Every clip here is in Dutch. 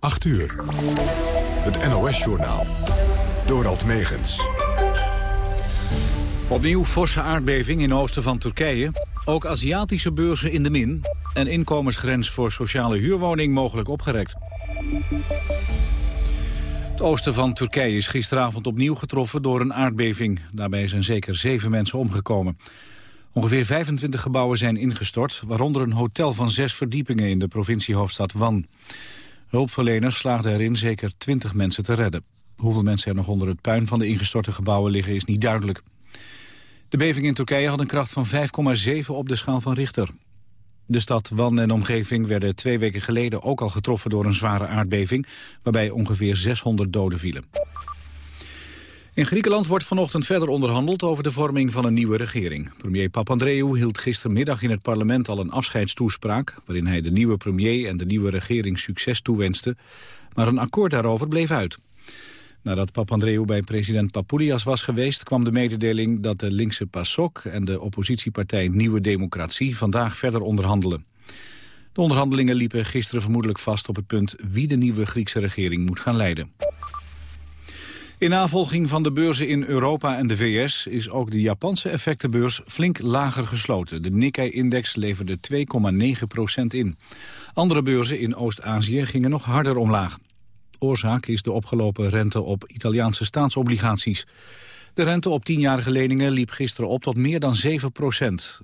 8 uur. Het NOS-journaal. Dorald Megens. Opnieuw forse aardbeving in oosten van Turkije. Ook Aziatische beurzen in de min. En inkomensgrens voor sociale huurwoning mogelijk opgerekt. Het oosten van Turkije is gisteravond opnieuw getroffen door een aardbeving. Daarbij zijn zeker zeven mensen omgekomen. Ongeveer 25 gebouwen zijn ingestort, waaronder een hotel van zes verdiepingen in de provinciehoofdstad Van. Hulpverleners slaagden erin zeker 20 mensen te redden. Hoeveel mensen er nog onder het puin van de ingestorte gebouwen liggen is niet duidelijk. De beving in Turkije had een kracht van 5,7 op de schaal van Richter. De stad Wan en omgeving werden twee weken geleden ook al getroffen door een zware aardbeving, waarbij ongeveer 600 doden vielen. In Griekenland wordt vanochtend verder onderhandeld over de vorming van een nieuwe regering. Premier Papandreou hield gistermiddag in het parlement al een afscheidstoespraak... waarin hij de nieuwe premier en de nieuwe regering succes toewenste. Maar een akkoord daarover bleef uit. Nadat Papandreou bij president Papoulias was geweest... kwam de mededeling dat de linkse PASOK en de oppositiepartij Nieuwe Democratie... vandaag verder onderhandelen. De onderhandelingen liepen gisteren vermoedelijk vast op het punt... wie de nieuwe Griekse regering moet gaan leiden. In navolging van de beurzen in Europa en de VS is ook de Japanse effectenbeurs flink lager gesloten. De Nikkei-index leverde 2,9% in. Andere beurzen in Oost-Azië gingen nog harder omlaag. Oorzaak is de opgelopen rente op Italiaanse staatsobligaties. De rente op tienjarige leningen liep gisteren op tot meer dan 7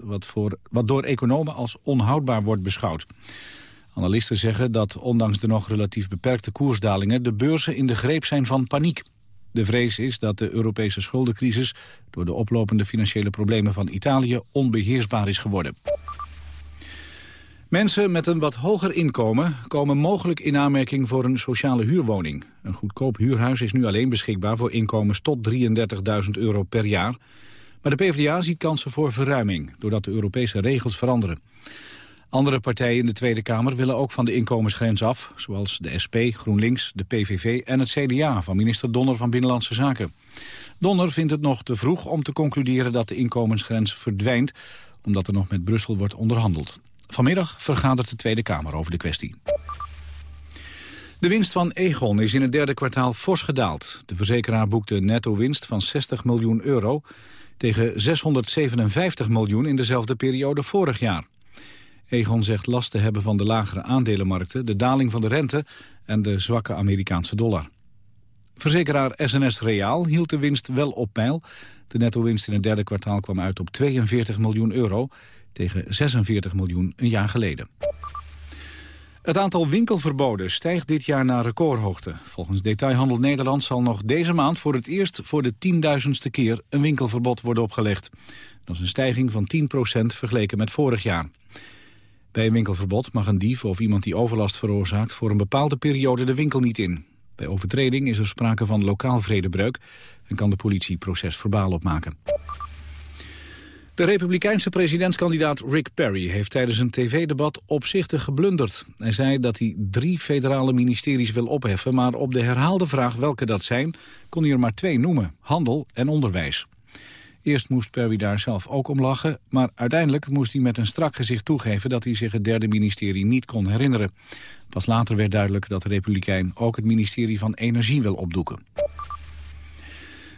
wat, voor, wat door economen als onhoudbaar wordt beschouwd. Analisten zeggen dat ondanks de nog relatief beperkte koersdalingen... de beurzen in de greep zijn van paniek. De vrees is dat de Europese schuldencrisis door de oplopende financiële problemen van Italië onbeheersbaar is geworden. Mensen met een wat hoger inkomen komen mogelijk in aanmerking voor een sociale huurwoning. Een goedkoop huurhuis is nu alleen beschikbaar voor inkomens tot 33.000 euro per jaar. Maar de PvdA ziet kansen voor verruiming, doordat de Europese regels veranderen. Andere partijen in de Tweede Kamer willen ook van de inkomensgrens af... zoals de SP, GroenLinks, de PVV en het CDA van minister Donner van Binnenlandse Zaken. Donner vindt het nog te vroeg om te concluderen dat de inkomensgrens verdwijnt... omdat er nog met Brussel wordt onderhandeld. Vanmiddag vergadert de Tweede Kamer over de kwestie. De winst van Egon is in het derde kwartaal fors gedaald. De verzekeraar boekte netto winst van 60 miljoen euro... tegen 657 miljoen in dezelfde periode vorig jaar. Egon zegt last te hebben van de lagere aandelenmarkten... de daling van de rente en de zwakke Amerikaanse dollar. Verzekeraar SNS Reaal hield de winst wel op peil. De netto-winst in het derde kwartaal kwam uit op 42 miljoen euro... tegen 46 miljoen een jaar geleden. Het aantal winkelverboden stijgt dit jaar naar recordhoogte. Volgens Detailhandel Nederland zal nog deze maand voor het eerst voor de tienduizendste keer een winkelverbod worden opgelegd. Dat is een stijging van 10% vergeleken met vorig jaar. Bij een winkelverbod mag een dief of iemand die overlast veroorzaakt... voor een bepaalde periode de winkel niet in. Bij overtreding is er sprake van lokaal vredebreuk... en kan de politie proces verbaal opmaken. De republikeinse presidentskandidaat Rick Perry heeft tijdens een tv-debat opzichtig geblunderd. Hij zei dat hij drie federale ministeries wil opheffen... maar op de herhaalde vraag welke dat zijn, kon hij er maar twee noemen. Handel en onderwijs. Eerst moest Perry daar zelf ook om lachen, maar uiteindelijk moest hij met een strak gezicht toegeven dat hij zich het derde ministerie niet kon herinneren. Pas later werd duidelijk dat de Republikein ook het ministerie van Energie wil opdoeken.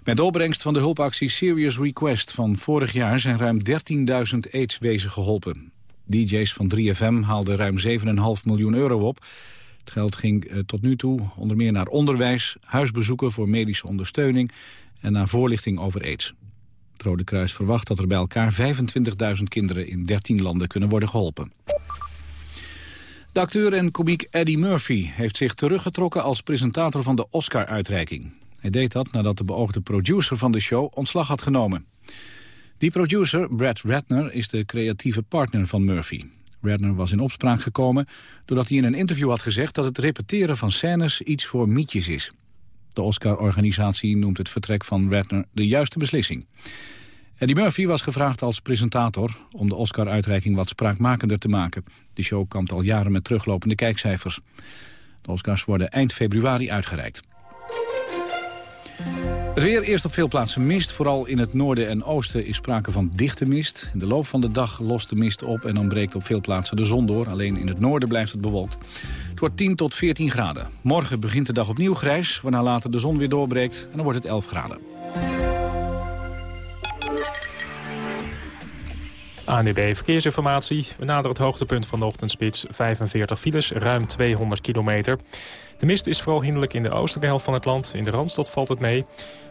Met de opbrengst van de hulpactie Serious Request van vorig jaar zijn ruim 13.000 aidswezen geholpen. DJ's van 3FM haalden ruim 7,5 miljoen euro op. Het geld ging eh, tot nu toe onder meer naar onderwijs, huisbezoeken voor medische ondersteuning en naar voorlichting over aids. Het Rode Kruis verwacht dat er bij elkaar 25.000 kinderen in 13 landen kunnen worden geholpen. De acteur en komiek Eddie Murphy heeft zich teruggetrokken als presentator van de Oscar-uitreiking. Hij deed dat nadat de beoogde producer van de show ontslag had genomen. Die producer, Brad Ratner, is de creatieve partner van Murphy. Ratner was in opspraak gekomen doordat hij in een interview had gezegd... dat het repeteren van scènes iets voor mietjes is. De Oscar-organisatie noemt het vertrek van Ratner de juiste beslissing. Eddie Murphy was gevraagd als presentator om de Oscar-uitreiking wat spraakmakender te maken. De show kampt al jaren met teruglopende kijkcijfers. De Oscars worden eind februari uitgereikt. Het weer eerst op veel plaatsen mist. Vooral in het noorden en oosten is sprake van dichte mist. In de loop van de dag lost de mist op en dan breekt op veel plaatsen de zon door. Alleen in het noorden blijft het bewolkt. Het wordt 10 tot 14 graden. Morgen begint de dag opnieuw grijs, waarna later de zon weer doorbreekt en dan wordt het 11 graden. ANDB Verkeersinformatie. We naderen het hoogtepunt van de ochtendspits. 45 files, ruim 200 kilometer. De mist is vooral hinderlijk in de oostelijke helft van het land. In de Randstad valt het mee.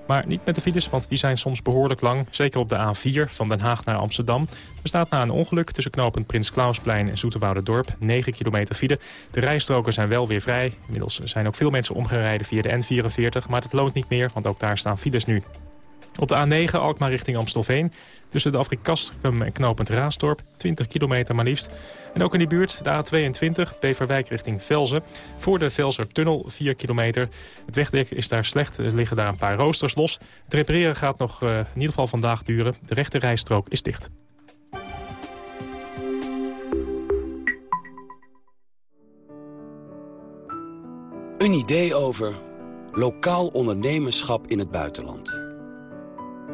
Maar niet met de files, want die zijn soms behoorlijk lang. Zeker op de A4 van Den Haag naar Amsterdam. Er staat na een ongeluk tussen knooppunt Prins Klausplein en Dorp 9 kilometer file. De rijstroken zijn wel weer vrij. Inmiddels zijn ook veel mensen omgereden via de N44. Maar dat loont niet meer, want ook daar staan files nu. Op de A9 Alkmaar richting Amstelveen. Tussen de Afrikastricum en knooppunt Raasdorp. 20 kilometer maar liefst. En ook in die buurt de A22 Beverwijk richting Velzen. Voor de Velsertunnel 4 kilometer. Het wegdek is daar slecht. Er liggen daar een paar roosters los. Het repareren gaat nog uh, in ieder geval vandaag duren. De rechte rijstrook is dicht. Een idee over lokaal ondernemerschap in het buitenland.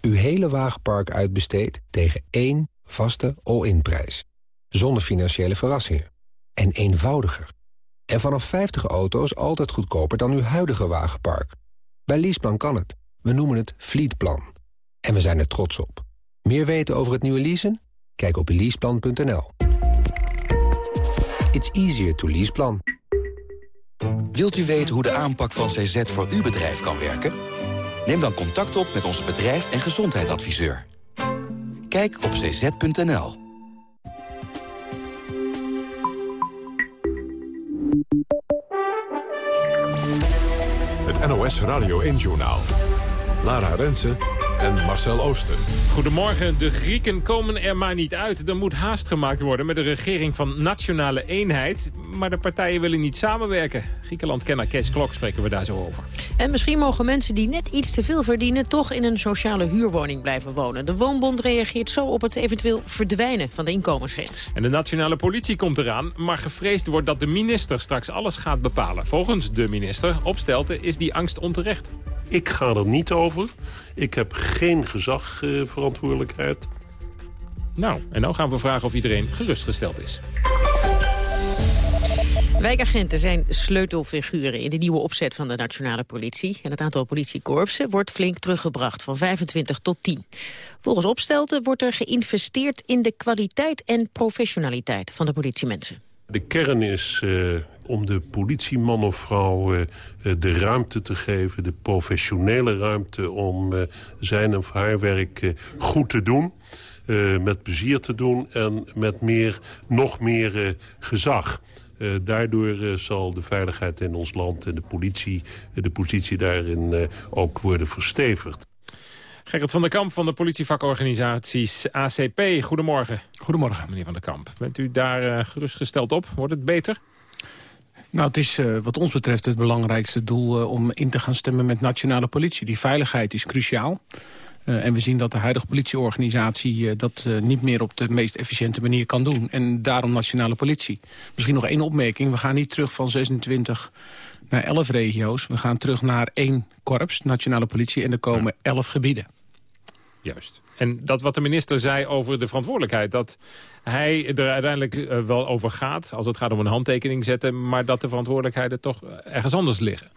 uw hele wagenpark uitbesteedt tegen één vaste all-in prijs. Zonder financiële verrassingen. En eenvoudiger. En vanaf 50 auto's altijd goedkoper dan uw huidige wagenpark. Bij Leaseplan kan het. We noemen het Fleetplan. En we zijn er trots op. Meer weten over het nieuwe leasen? Kijk op leaseplan.nl. It's easier to leaseplan. Wilt u weten hoe de aanpak van CZ voor uw bedrijf kan werken? Neem dan contact op met onze bedrijf- en gezondheidsadviseur. Kijk op cz.nl. Het NOS Radio 1-journaal. Lara Rensen en Marcel Ooster. Goedemorgen. De Grieken komen er maar niet uit. Er moet haast gemaakt worden met een regering van nationale eenheid. Maar de partijen willen niet samenwerken. Griekenland-kenner Kees Klok spreken we daar zo over. En misschien mogen mensen die net iets te veel verdienen... toch in een sociale huurwoning blijven wonen. De Woonbond reageert zo op het eventueel verdwijnen van de inkomensgrens. En de nationale politie komt eraan. Maar gevreesd wordt dat de minister straks alles gaat bepalen. Volgens de minister, Opstelten, is die angst onterecht. Ik ga er niet over. Ik heb geen gezagverantwoordelijkheid. nou, en nou gaan we vragen of iedereen gerustgesteld is. Wijkagenten zijn sleutelfiguren in de nieuwe opzet van de nationale politie. En het aantal politiekorpsen wordt flink teruggebracht van 25 tot 10. Volgens Opstelten wordt er geïnvesteerd in de kwaliteit en professionaliteit van de politiemensen. De kern is uh, om de politieman of vrouw uh, de ruimte te geven... de professionele ruimte om uh, zijn of haar werk goed te doen... met plezier te doen en met meer, nog meer gezag. Uh, daardoor uh, zal de veiligheid in ons land en de politie, de positie daarin uh, ook worden verstevigd. Gerrit van der Kamp van de politievakorganisaties ACP. Goedemorgen. Goedemorgen. Meneer van der Kamp, bent u daar gerustgesteld op? Wordt het beter? Nou, het is wat ons betreft het belangrijkste doel om in te gaan stemmen met nationale politie. Die veiligheid is cruciaal. Uh, en we zien dat de huidige politieorganisatie dat niet meer op de meest efficiënte manier kan doen. En daarom nationale politie. Misschien nog één opmerking. We gaan niet terug van 26 naar 11 regio's. We gaan terug naar één korps, nationale politie. En er komen 11 gebieden. Juist. En dat wat de minister zei over de verantwoordelijkheid... dat hij er uiteindelijk uh, wel over gaat als het gaat om een handtekening zetten... maar dat de verantwoordelijkheden toch ergens anders liggen.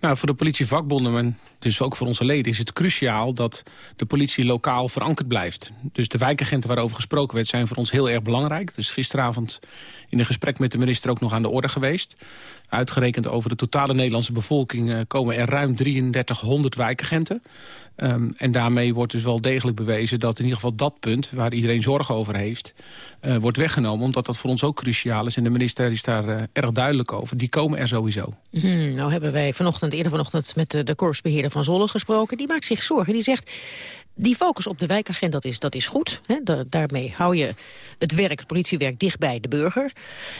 Nou, voor de politievakbonden en dus ook voor onze leden is het cruciaal dat de politie lokaal verankerd blijft. Dus de wijkagenten waarover gesproken werd zijn voor ons heel erg belangrijk. Dus gisteravond in een gesprek met de minister ook nog aan de orde geweest. Uitgerekend over de totale Nederlandse bevolking uh, komen er ruim 3300 wijkagenten. Um, en daarmee wordt dus wel degelijk bewezen dat in ieder geval dat punt... waar iedereen zorgen over heeft, uh, wordt weggenomen. Omdat dat voor ons ook cruciaal is. En de minister is daar uh, erg duidelijk over. Die komen er sowieso. Hmm, nou hebben wij vanochtend, eerder vanochtend met de, de korpsbeheerder van Zolle gesproken. Die maakt zich zorgen. Die zegt, die focus op de wijkagent, dat is, dat is goed. Hè? Da daarmee hou je het werk, het politiewerk dicht bij de burger.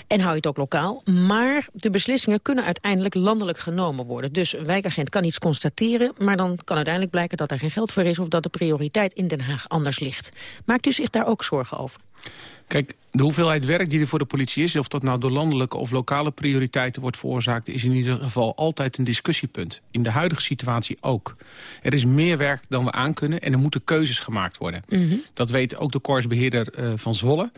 En hou je het ook lokaal. Maar de beslissingen kunnen uiteindelijk landelijk genomen worden. Dus een wijkagent kan iets constateren... maar dan kan uiteindelijk blijken dat er geen geld voor is... of dat de prioriteit in Den Haag anders ligt. Maakt u zich daar ook zorgen over? Kijk, de hoeveelheid werk die er voor de politie is... of dat nou door landelijke of lokale prioriteiten wordt veroorzaakt... is in ieder geval altijd een discussiepunt. In de huidige situatie ook. Er is meer werk dan we aankunnen en er moeten keuzes gemaakt worden. Mm -hmm. Dat weet ook de koersbeheerder uh, van Zwolle.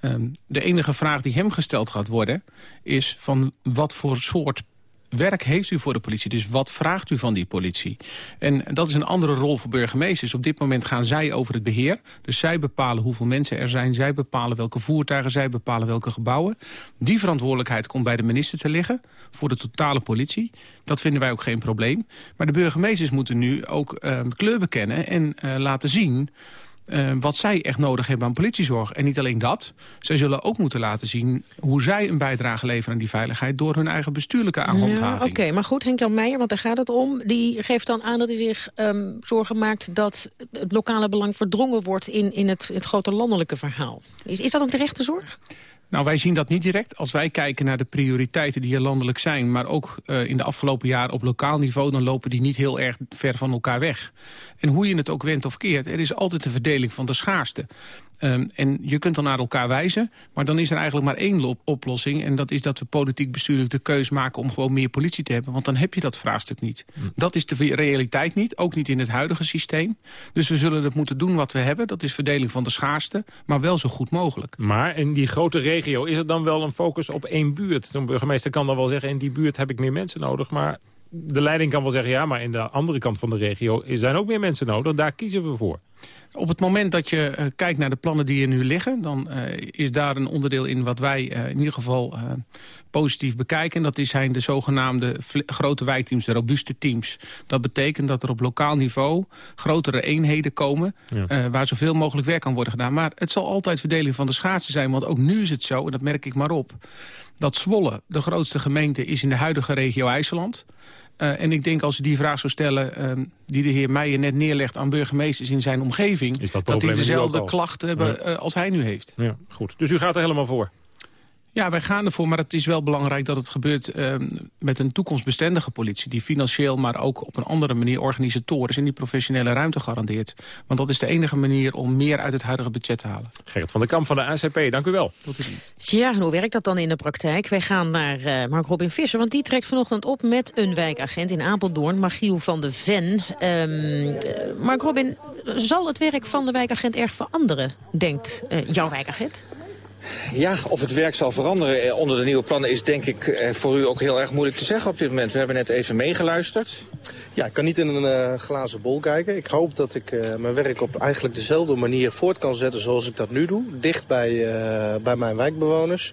Um, de enige vraag die hem gesteld gaat worden... is van wat voor soort werk heeft u voor de politie? Dus wat vraagt u van die politie? En dat is een andere rol voor burgemeesters. Op dit moment gaan zij over het beheer. Dus zij bepalen hoeveel mensen er zijn. Zij bepalen welke voertuigen, zij bepalen welke gebouwen. Die verantwoordelijkheid komt bij de minister te liggen. Voor de totale politie. Dat vinden wij ook geen probleem. Maar de burgemeesters moeten nu ook uh, kleur bekennen en uh, laten zien uh, wat zij echt nodig hebben aan politiezorg. En niet alleen dat, zij zullen ook moeten laten zien... hoe zij een bijdrage leveren aan die veiligheid... door hun eigen bestuurlijke handhaving. Ja, Oké, okay, maar goed, Henk-Jan Meijer, want daar gaat het om... die geeft dan aan dat hij zich um, zorgen maakt... dat het lokale belang verdrongen wordt in, in het, het grote landelijke verhaal. Is, is dat een terechte zorg? Nou, wij zien dat niet direct. Als wij kijken naar de prioriteiten die hier landelijk zijn... maar ook uh, in de afgelopen jaren op lokaal niveau... dan lopen die niet heel erg ver van elkaar weg. En hoe je het ook wendt of keert, er is altijd een verdeling van de schaarste. Um, en je kunt dan naar elkaar wijzen, maar dan is er eigenlijk maar één oplossing... en dat is dat we politiek bestuurlijk de keus maken om gewoon meer politie te hebben. Want dan heb je dat vraagstuk niet. Hm. Dat is de realiteit niet, ook niet in het huidige systeem. Dus we zullen het moeten doen wat we hebben. Dat is verdeling van de schaarste, maar wel zo goed mogelijk. Maar in die grote regio is er dan wel een focus op één buurt? Een burgemeester kan dan wel zeggen, in die buurt heb ik meer mensen nodig... maar de leiding kan wel zeggen, ja, maar in de andere kant van de regio... zijn ook meer mensen nodig, daar kiezen we voor. Op het moment dat je uh, kijkt naar de plannen die er nu liggen... dan uh, is daar een onderdeel in wat wij uh, in ieder geval positief bekijken. Dat zijn de zogenaamde grote wijkteams, de robuuste teams. Dat betekent dat er op lokaal niveau grotere eenheden komen... Ja. waar zoveel mogelijk werk kan worden gedaan. Maar het zal altijd verdeling van de schaatsen zijn. Want ook nu is het zo, en dat merk ik maar op... dat Zwolle de grootste gemeente is in de huidige regio IJsseland... Uh, en ik denk als u die vraag zou stellen... Uh, die de heer Meijer net neerlegt aan burgemeesters in zijn omgeving... Is dat, dat die dezelfde klachten hebben ja. uh, als hij nu heeft. Ja, goed. Dus u gaat er helemaal voor? Ja, wij gaan ervoor, maar het is wel belangrijk dat het gebeurt uh, met een toekomstbestendige politie... die financieel, maar ook op een andere manier organisatorisch... en die professionele ruimte garandeert. Want dat is de enige manier om meer uit het huidige budget te halen. Gerrit van der Kamp van de ACP, dank u wel. Tot de dienst. Ja, hoe werkt dat dan in de praktijk? Wij gaan naar uh, Mark Robin Visser, want die trekt vanochtend op... met een wijkagent in Apeldoorn, Magiel van de Ven. Um, Mark Robin, zal het werk van de wijkagent erg veranderen, denkt uh, jouw wijkagent? Ja, of het werk zal veranderen onder de nieuwe plannen is denk ik voor u ook heel erg moeilijk te zeggen op dit moment. We hebben net even meegeluisterd. Ja, ik kan niet in een uh, glazen bol kijken. Ik hoop dat ik uh, mijn werk op eigenlijk dezelfde manier voort kan zetten zoals ik dat nu doe. Dicht bij, uh, bij mijn wijkbewoners.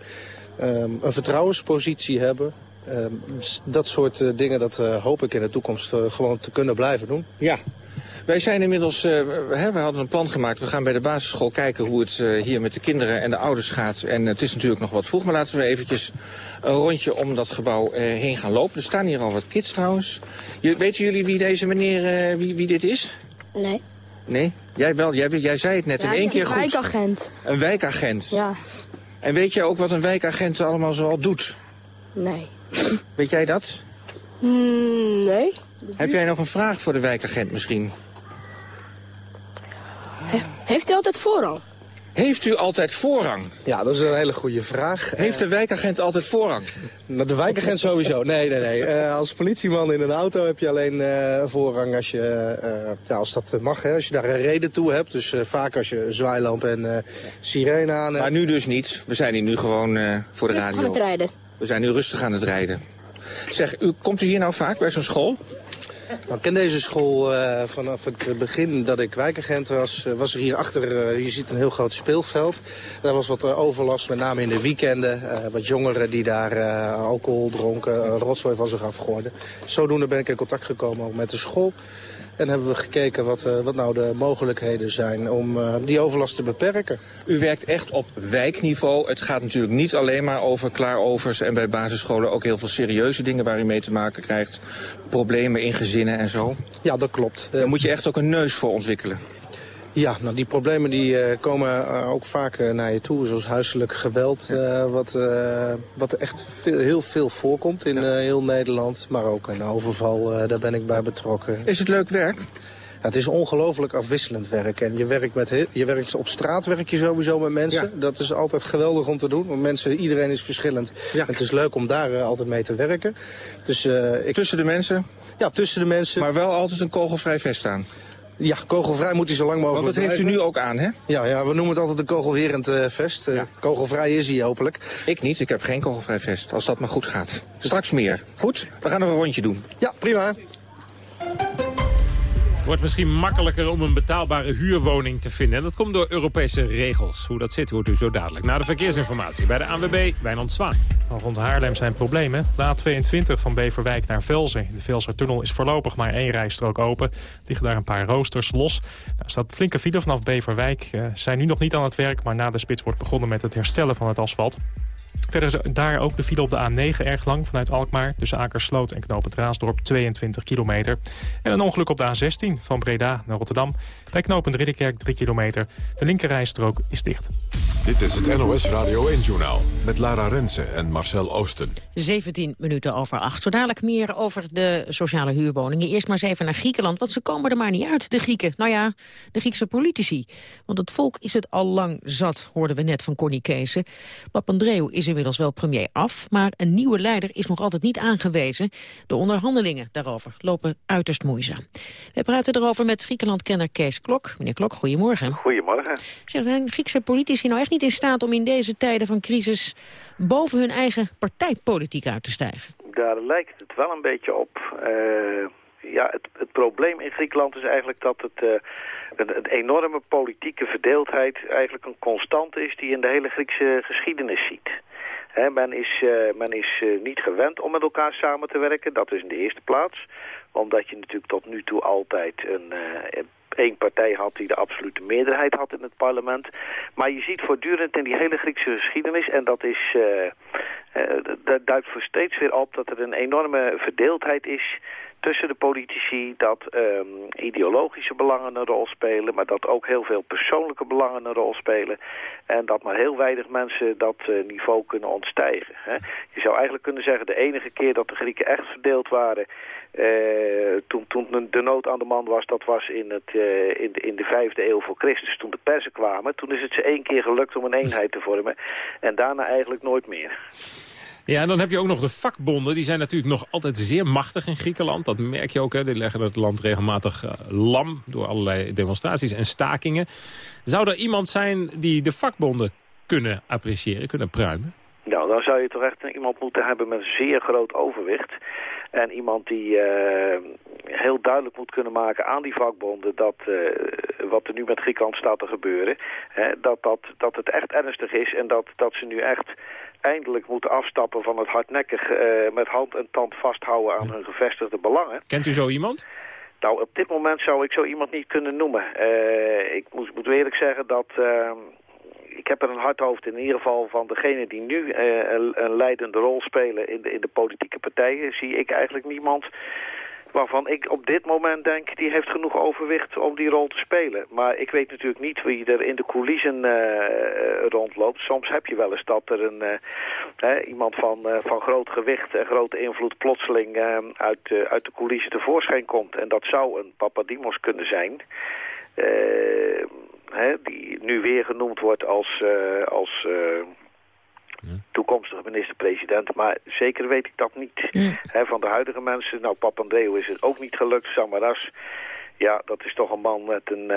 Um, een vertrouwenspositie hebben. Um, dat soort dingen, dat hoop ik in de toekomst gewoon te kunnen blijven doen. Ja, wij zijn inmiddels, uh, we hadden een plan gemaakt. We gaan bij de basisschool kijken hoe het uh, hier met de kinderen en de ouders gaat. En het is natuurlijk nog wat vroeg, maar laten we eventjes een rondje om dat gebouw uh, heen gaan lopen. Er staan hier al wat kids trouwens. Je, weten jullie wie deze meneer, wie, wie dit is? Nee. Nee? Jij wel, jij, jij zei het net ja, in één keer goed. een wijkagent. Een wijkagent? Ja. En weet jij ook wat een wijkagent allemaal zoal doet? Nee. Weet jij dat? Mm, nee. Heb jij nog een vraag voor de wijkagent misschien? Heeft u altijd voorrang? Heeft u altijd voorrang? Ja, dat is een hele goede vraag. Heeft de wijkagent altijd voorrang? Nou, de wijkagent sowieso. Nee, nee, nee. Uh, als politieman in een auto heb je alleen uh, voorrang als, je, uh, ja, als dat mag. Hè, als je daar een reden toe hebt. Dus vaak als je zwaailamp en sirene aan hebt. Maar nu dus niet. We zijn hier nu gewoon voor de radio. aan het rijden. We zijn nu rustig aan het rijden. Zeg, u, komt u hier nou vaak bij zo'n school? Nou, ik ken deze school uh, vanaf het begin dat ik wijkagent was. Uh, was er hier achter, uh, je ziet een heel groot speelveld. Daar was wat overlast, met name in de weekenden. wat jongeren die daar alcohol dronken, rotzooi van zich afgooiden. Zodoende ben ik in contact gekomen ook met de school. En hebben we gekeken wat, uh, wat nou de mogelijkheden zijn om uh, die overlast te beperken. U werkt echt op wijkniveau. Het gaat natuurlijk niet alleen maar over klaarovers en bij basisscholen ook heel veel serieuze dingen waar u mee te maken krijgt. Problemen in gezinnen en zo. Ja, dat klopt. Daar moet je echt ook een neus voor ontwikkelen. Ja, nou die problemen die uh, komen uh, ook vaak naar je toe, zoals huiselijk geweld, wat, wat echt veel, heel veel voorkomt in heel Nederland. Maar ook een overval, daar ben ik bij betrokken. Is het leuk werk? Ja, het is ongelooflijk afwisselend werk. En je werkt, met je werkt op straat werk je sowieso met mensen. Ja. Dat is altijd geweldig om te doen. Want mensen, iedereen is verschillend. Ja. Het is leuk om daar altijd mee te werken. Dus, ik... Tussen de mensen? Ja, tussen de mensen. Maar wel altijd een kogelvrij vest aan? Ja, kogelvrij moet hij zo lang mogelijk Want dat heeft u nu ook aan, hè? Ja, ja we noemen het altijd een kogelwerend uh, vest. Ja. Kogelvrij is hij hopelijk. Ik niet, ik heb geen kogelvrij vest. Als dat maar goed gaat. Straks meer. Goed? We gaan nog een rondje doen. Ja, prima. Wordt misschien makkelijker om een betaalbare huurwoning te vinden. En dat komt door Europese regels. Hoe dat zit, hoort u zo dadelijk. Na de verkeersinformatie bij de ANWB, Wijnand Zwaan. Rond Haarlem zijn problemen. De A22 van Beverwijk naar Velzen. De Velsertunnel is voorlopig maar één rijstrook open. Liggen daar een paar roosters los. Er staat flinke file vanaf Beverwijk. Uh, zijn nu nog niet aan het werk, maar na de spits wordt begonnen met het herstellen van het asfalt. Verder daar ook de file op de A9 erg lang vanuit Alkmaar... tussen Akersloot en Knoop het Raasdorp 22 kilometer. En een ongeluk op de A16 van Breda naar Rotterdam. Bij knooppunt Ridderkerk 3 kilometer. De linkerrijstrook is dicht. Dit is het NOS Radio 1-journaal met Lara Rensen en Marcel Oosten. 17 minuten over 8. Zo dadelijk meer over de sociale huurwoningen. Eerst maar eens even naar Griekenland, want ze komen er maar niet uit, de Grieken. Nou ja, de Griekse politici. Want het volk is het al lang zat, hoorden we net van Connie Kees. Papandreou is inmiddels wel premier af, maar een nieuwe leider is nog altijd niet aangewezen. De onderhandelingen daarover lopen uiterst moeizaam. We praten erover met Griekenland-kenner Kees Klok. Meneer Klok, goedemorgen. Goedemorgen. Zijn Griekse politici nou echt niet in staat om in deze tijden van crisis boven hun eigen partijpolitiek uit te stijgen? Daar lijkt het wel een beetje op. Uh, ja, het, het, probleem in Griekenland is eigenlijk dat het... Uh, een, enorme politieke verdeeldheid eigenlijk een constante is die je in de hele Griekse geschiedenis ziet. Men is, uh, men is niet gewend om met elkaar samen te werken, dat is in de eerste plaats. Omdat je natuurlijk tot nu toe altijd een, één partij had die de absolute meerderheid had in het parlement. Maar je ziet voortdurend in die hele Griekse geschiedenis, en dat is, dat duidt voor steeds weer op dat er een enorme verdeeldheid is tussen de politici dat um, ideologische belangen een rol spelen... maar dat ook heel veel persoonlijke belangen een rol spelen... en dat maar heel weinig mensen dat uh, niveau kunnen ontstijgen. Hè. Je zou eigenlijk kunnen zeggen, de enige keer dat de Grieken echt verdeeld waren... Uh, toen, toen de nood aan de man was, dat was in, het, uh, in, de, in de vijfde eeuw voor Christus, toen de persen kwamen. Toen is het ze één keer gelukt om een eenheid te vormen en daarna eigenlijk nooit meer. Ja, en dan heb je ook nog de vakbonden. Die zijn natuurlijk nog altijd zeer machtig in Griekenland. Dat merk je ook. Hè. Die leggen het land regelmatig uh, lam door allerlei demonstraties en stakingen. Zou er iemand zijn die de vakbonden kunnen appreciëren, kunnen pruimen? Nou, dan zou je toch echt iemand moeten hebben met een zeer groot overwicht. En iemand die uh, heel duidelijk moet kunnen maken aan die vakbonden... dat uh, wat er nu met Griekenland staat te gebeuren... Hè, dat, dat, dat het echt ernstig is en dat, dat ze nu echt eindelijk moeten afstappen van het hardnekkig uh, met hand en tand vasthouden aan hun gevestigde belangen. Kent u zo iemand? Nou, op dit moment zou ik zo iemand niet kunnen noemen. Uh, ik moet, moet eerlijk zeggen dat... Uh, ik heb er een hard hoofd in ieder geval van degene die nu een, een, leidende rol spelen in de, in de politieke partijen. Zie ik eigenlijk niemand waarvan ik op dit moment denk, die heeft genoeg overwicht om die rol te spelen. Maar ik weet natuurlijk niet wie er in de coulissen uh, rondloopt. Soms heb je wel eens dat er een, uh, iemand van, uh, van groot gewicht en grote invloed plotseling uit, uit de coulissen tevoorschijn komt. En dat zou een Papadimos kunnen zijn hè, die nu weer genoemd wordt als, als toekomstige minister-president. Maar zeker weet ik dat niet. van de huidige mensen, nou Papandreou is het ook niet gelukt. Samaras, ja, dat is toch een man met een...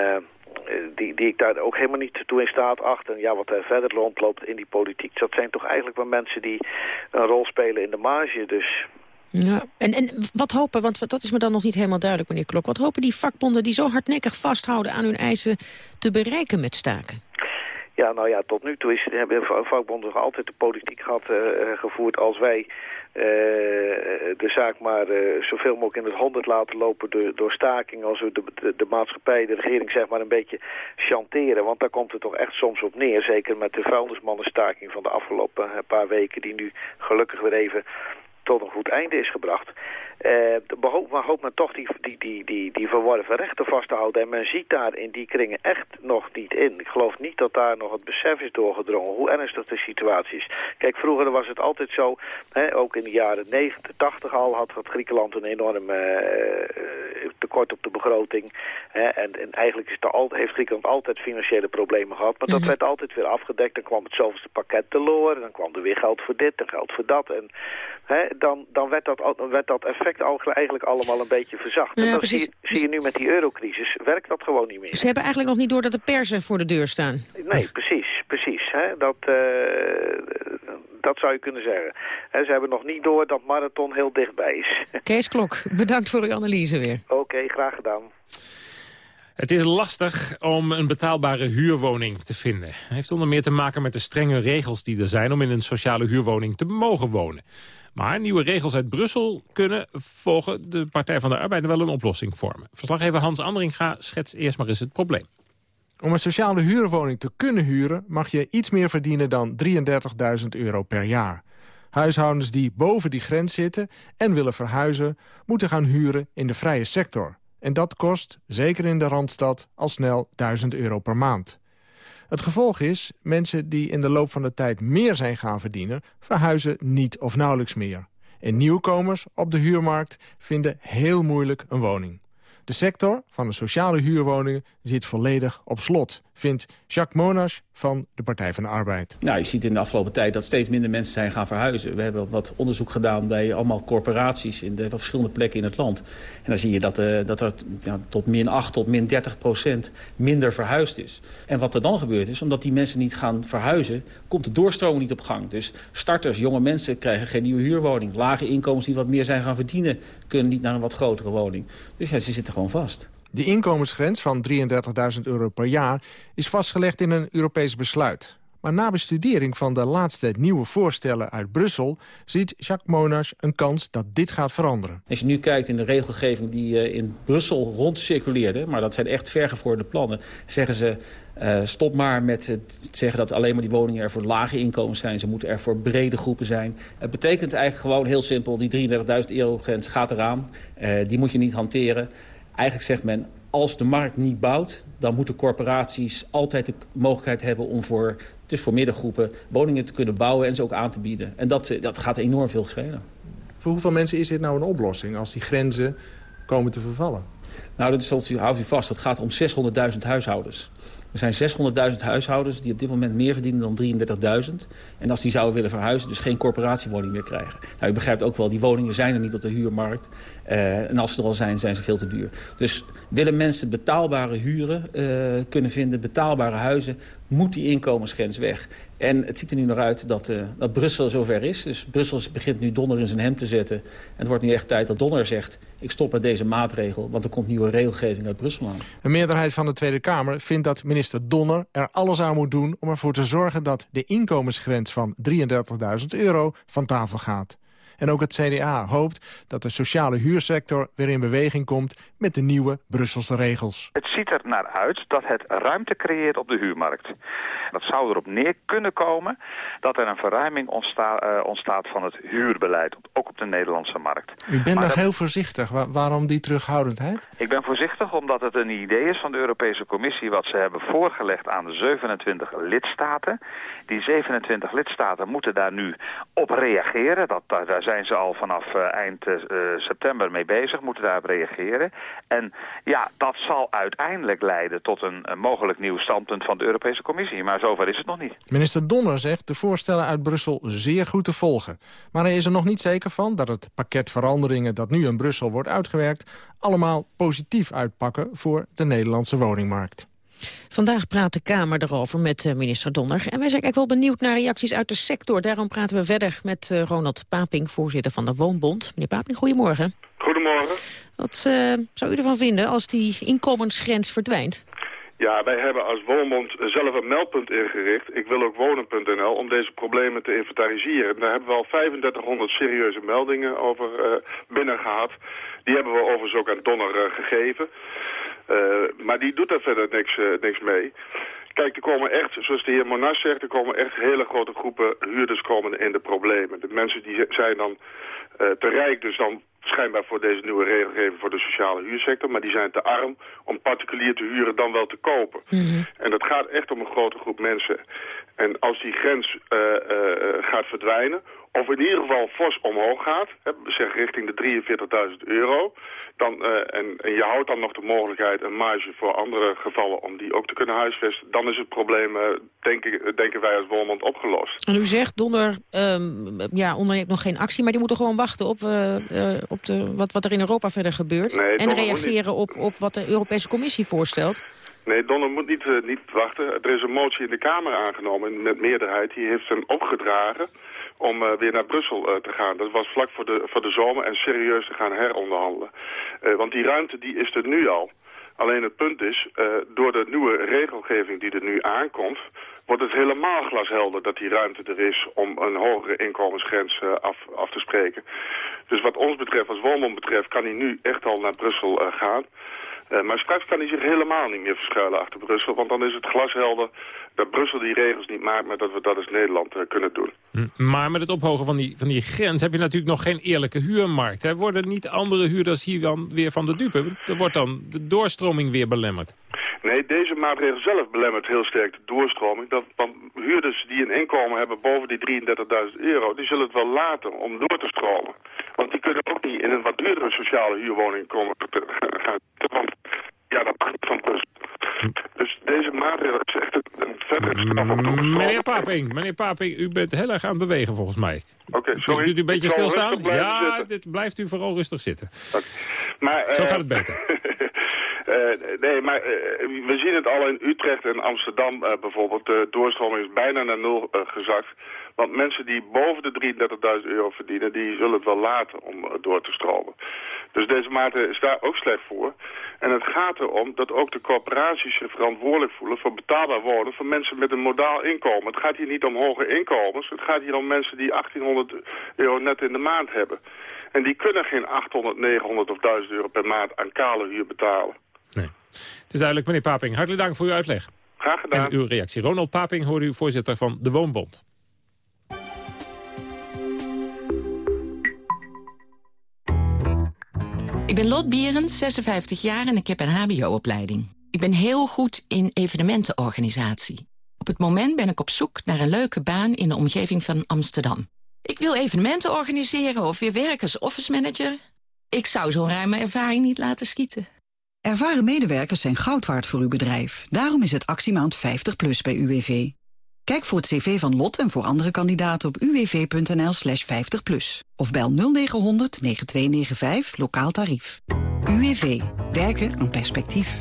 die, die ik daar ook helemaal niet toe in staat acht. En ja, wat er verder rondloopt in die politiek... dat zijn toch eigenlijk wel mensen die een rol spelen in de marge. Dus ja, en, en wat hopen, want dat is me dan nog niet helemaal duidelijk, meneer Klok. Wat hopen die vakbonden die zo hardnekkig vasthouden aan hun eisen te bereiken met staken? Ja, nou ja, tot nu toe is, hebben vakbonden altijd de politiek gehad, uh, gevoerd als wij uh, de zaak maar zoveel mogelijk in het honderd laten lopen door, door staking. Als we de, de, de, maatschappij, de regering zeg maar een beetje chanteren. Want daar komt het toch echt soms op neer. Zeker met de vuilnismannenstaking van de afgelopen paar weken die nu gelukkig weer even tot een goed einde is gebracht. Uh, maar hoopt men toch die, die, die, die, die verworven rechten vast te houden. En men ziet daar in die kringen echt nog niet in. Ik geloof niet dat daar nog het besef is doorgedrongen hoe ernstig de situatie is. Kijk, vroeger was het altijd zo, hè, ook in de jaren 90, 80 al, had, had Griekenland een enorm uh, tekort op de begroting. Hè, en, en eigenlijk is altijd, heeft Griekenland altijd financiële problemen gehad. Maar dat mhm. werd altijd weer afgedekt. Dan kwam het zoveelste pakket teloor. En dan kwam er weer geld voor dit en geld voor dat. En hè, dan, dan werd dat, werd dat effect eigenlijk allemaal een beetje verzacht. en dan zie, zie, je nu met die eurocrisis, werkt dat gewoon niet meer. Ze hebben eigenlijk nog niet door dat de persen voor de deur staan. Nee, precies, precies. Hè? Dat, uh, dat zou je kunnen zeggen. ze hebben nog niet door dat marathon heel dichtbij is. Kees Klok, bedankt voor uw analyse weer. Oké, graag gedaan. Het is lastig om een betaalbare huurwoning te vinden. Het heeft onder meer te maken met de strenge regels die er zijn... om in een sociale huurwoning te mogen wonen. Maar nieuwe regels uit Brussel kunnen volgen de Partij van de Arbeid wel een oplossing vormen. Verslaggever Hans Andringa schetst eerst maar eens het probleem. Om een sociale huurwoning te kunnen huren... mag je iets meer verdienen dan 33.000 euro per jaar. Huishoudens die boven die grens zitten en willen verhuizen... moeten gaan huren in de vrije sector. En dat kost, zeker in de Randstad, al snel 1000 euro per maand. Het gevolg is, mensen die in de loop van de tijd meer zijn gaan verdienen... verhuizen niet of nauwelijks meer. En nieuwkomers op de huurmarkt vinden heel moeilijk een woning. De sector van de sociale huurwoningen zit volledig op slot vindt Jacques Monas van de Partij van de Arbeid. Nou, je ziet in de afgelopen tijd dat steeds minder mensen zijn gaan verhuizen. We hebben wat onderzoek gedaan bij allemaal corporaties in de verschillende plekken in het land. En dan zie je dat, uh, dat er tot min 8 tot min 30 procent minder verhuisd is. En wat er dan gebeurt is, omdat die mensen niet gaan verhuizen... komt de doorstroming niet op gang. Dus starters, jonge mensen krijgen geen nieuwe huurwoning. Lage inkomens die wat meer zijn gaan verdienen... kunnen niet naar een wat grotere woning. Dus ja, ze zitten gewoon vast. De inkomensgrens van 33.000 euro per jaar is vastgelegd in een Europees besluit. Maar na bestudering van de laatste nieuwe voorstellen uit Brussel... ziet Jacques Monas een kans dat dit gaat veranderen. Als je nu kijkt in de regelgeving die eh, in Brussel rondcirculeerde... maar dat zijn echt vergevorderde plannen... zeggen ze, uh, stop maar met het zeggen dat alleen maar die woningen er voor lage inkomens zijn. Ze moeten er voor brede groepen zijn. Het betekent eigenlijk gewoon heel simpel, die 33.000 euro grens gaat eraan. Uh, die moet je niet hanteren. Eigenlijk zegt men, als de markt niet bouwt... dan moeten corporaties altijd de mogelijkheid hebben om voor, dus voor middengroepen... woningen te kunnen bouwen en ze ook aan te bieden. En dat, eh, dat gaat enorm veel schelen. Voor hoeveel mensen is dit nou een oplossing als die grenzen komen te vervallen? Nou, dat is, houdt u vast, dat gaat om 600.000 huishoudens. Er zijn 600.000 huishoudens die op dit moment meer verdienen dan 33.000. En als die zouden willen verhuizen, dus geen corporatiewoning meer krijgen. Nou, u begrijpt ook wel, die woningen zijn er niet op de huurmarkt. Uh, en als ze er al zijn, zijn ze veel te duur. Dus willen mensen betaalbare huren uh, kunnen vinden, betaalbare huizen moet die inkomensgrens weg. En het ziet er nu nog uit dat, uh, dat Brussel zover is. Dus Brussel begint nu Donner in zijn hemd te zetten. En het wordt nu echt tijd dat Donner zegt... ik stop met deze maatregel, want er komt nieuwe regelgeving uit Brussel aan. Een meerderheid van de Tweede Kamer vindt dat minister Donner er alles aan moet doen... om ervoor te zorgen dat de inkomensgrens van 33.000 euro van tafel gaat. En ook het CDA hoopt dat de sociale huursector weer in beweging komt met de nieuwe Brusselse regels. Het ziet er naar uit dat het ruimte creëert op de huurmarkt. Dat zou erop neer kunnen komen dat er een verruiming ontsta uh, ontstaat van het huurbeleid, ook op de Nederlandse markt. U bent nog heel voorzichtig. waarom die terughoudendheid? Ik ben voorzichtig omdat het een idee is van de Europese Commissie wat ze hebben voorgelegd aan de 27 lidstaten. Die 27 lidstaten moeten daar nu op reageren. Dat, daar zijn ze al vanaf eind september mee bezig, moeten daarop reageren. En ja, dat zal uiteindelijk leiden tot een, een mogelijk nieuw standpunt van de Europese Commissie. Maar zover is het nog niet. Minister Donner zegt de voorstellen uit Brussel zeer goed te volgen. Maar hij is er nog niet zeker van dat het pakket veranderingen dat nu in Brussel wordt uitgewerkt... allemaal positief uitpakken voor de Nederlandse woningmarkt. Vandaag praat de Kamer erover met eh, minister Donner. En wij zijn eigenlijk wel benieuwd naar reacties uit de sector. Daarom praten we verder met uh, Ronald Paping, voorzitter van de Woonbond. Meneer Paping, goedemorgen. Goedemorgen. Wat uh, zou u ervan vinden als die inkomensgrens verdwijnt? Ja, wij hebben als Woonbond zelf een meldpunt ingericht. Ik wil ook wonen.nl om deze problemen te inventariseren. Daar hebben we al 3500 serieuze meldingen over uh, binnen gehad. Die hebben we overigens ook aan Donner uh, gegeven. Uh, maar die doet daar verder niks, niks mee. Kijk, er komen echt, zoals de heer Monas zegt, er komen echt hele grote groepen huurders komen in de problemen. De mensen die zijn dan te rijk, dus dan schijnbaar voor deze nieuwe regelgeving voor de sociale huursector. Maar die zijn te arm om particulier te huren dan wel te kopen. Mhm. En dat gaat echt om een grote groep mensen. En als die grens uh, uh, gaat verdwijnen, of in ieder geval fors omhoog gaat, hè, zeg richting de 43.000 euro, dan, uh, en, en, je houdt dan nog de mogelijkheid een marge voor andere gevallen om die ook te kunnen huisvesten, dan is het probleem, denken, denken wij als Wolmond, opgelost. En u zegt, Donder, um, ja, onderneemt nog geen actie, maar die moeten gewoon wachten op, op de, wat, wat er in Europa verder gebeurt nee, en reageren op, op wat de Europese Commissie voorstelt. Nee, Donner moet niet, uh, niet wachten. Er is een motie in de Kamer aangenomen met meerderheid. Die heeft hem opgedragen om uh, weer naar Brussel uh, te gaan. Dat was vlak voor de, voor de zomer en serieus te gaan heronderhandelen. want die ruimte die is er nu al. Alleen het punt is, door de nieuwe regelgeving die er nu aankomt... wordt het helemaal glashelder dat die ruimte er is om een hogere inkomensgrens af, af te spreken. Dus wat ons betreft, als Wolmond betreft, kan hij nu echt al naar Brussel gaan... Uh, maar straks kan hij zich helemaal niet meer verschuilen achter Brussel. Want dan is het glashelder dat Brussel die regels niet maakt... maar dat we dat als Nederland uh, kunnen doen. Maar met het ophogen van die, van die grens heb je natuurlijk nog geen eerlijke huurmarkt. Hè? Worden niet andere huurders hier dan weer van de dupe? Er wordt dan de doorstroming weer belemmerd. Nee, deze maatregel zelf belemmert heel sterk de doorstroming. Dat, want huurders die een inkomen hebben boven die 33.000 euro... die zullen het wel laten om door te stromen. Want die kunnen ook niet in een wat duurdere sociale huurwoning komen gaan. Want ja, dat mag niet van plus. Dus deze maatregel is echt een verdere op de Meneer Paping, meneer Paping, u bent heel erg aan het bewegen volgens mij. Oké, okay, sorry. Kunt u een beetje stilstaan? Ja, zitten. dit blijft u vooral rustig zitten. Okay. Maar, Zo uh, gaat het beter. Uh, nee, maar uh, we zien het al in Utrecht en Amsterdam uh, bijvoorbeeld. De doorstroming is bijna naar nul gezakt. Want mensen die boven de 33.000 euro verdienen, die zullen het wel laten om door te stromen. Dus deze maatregel is daar ook slecht voor. En het gaat erom dat ook de corporaties zich verantwoordelijk voelen voor betaalbaar wonen voor mensen met een modaal inkomen. Het gaat hier niet om hoge inkomens, het gaat hier om mensen die 1800 euro net in de maand hebben. En die kunnen geen 800, 900 of 1000 euro per maand aan kale huur betalen. Nee. Het is duidelijk, meneer Paping. Hartelijk dank voor uw uitleg. Graag gedaan. En uw reactie. Ronald Paping hoorde u voorzitter van de Woonbond. Ik ben Lot Bierens, 56 jaar en ik heb een hbo-opleiding. Ik ben heel goed in evenementenorganisatie. Op het moment ben ik op zoek naar een leuke baan in de omgeving van Amsterdam. Ik wil evenementen organiseren of weer werken als office manager. Ik zou zo'n ruime ervaring niet laten schieten. Ervaren medewerkers zijn goud waard voor uw bedrijf. Daarom is het actiemaand 50 plus bij UWV. Kijk voor het cv van Lot en voor andere kandidaten op uwv.nl slash 50 plus. Of bel 0900 9295 lokaal tarief. UWV. Werken aan perspectief.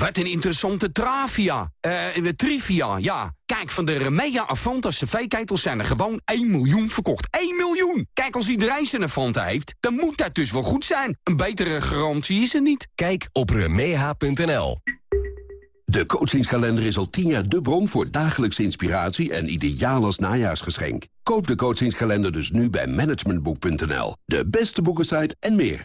Wat een interessante travia. Eh, trivia, ja. Kijk, van de Remea Avanta cv-ketels zijn er gewoon 1 miljoen verkocht. 1 miljoen! Kijk, als iedereen zijn Avanta heeft, dan moet dat dus wel goed zijn. Een betere garantie is er niet. Kijk op remeha.nl. De coachingskalender is al 10 jaar de bron voor dagelijkse inspiratie en ideaal als najaarsgeschenk. Koop de coachingskalender dus nu bij managementboek.nl. De beste boekensite en meer.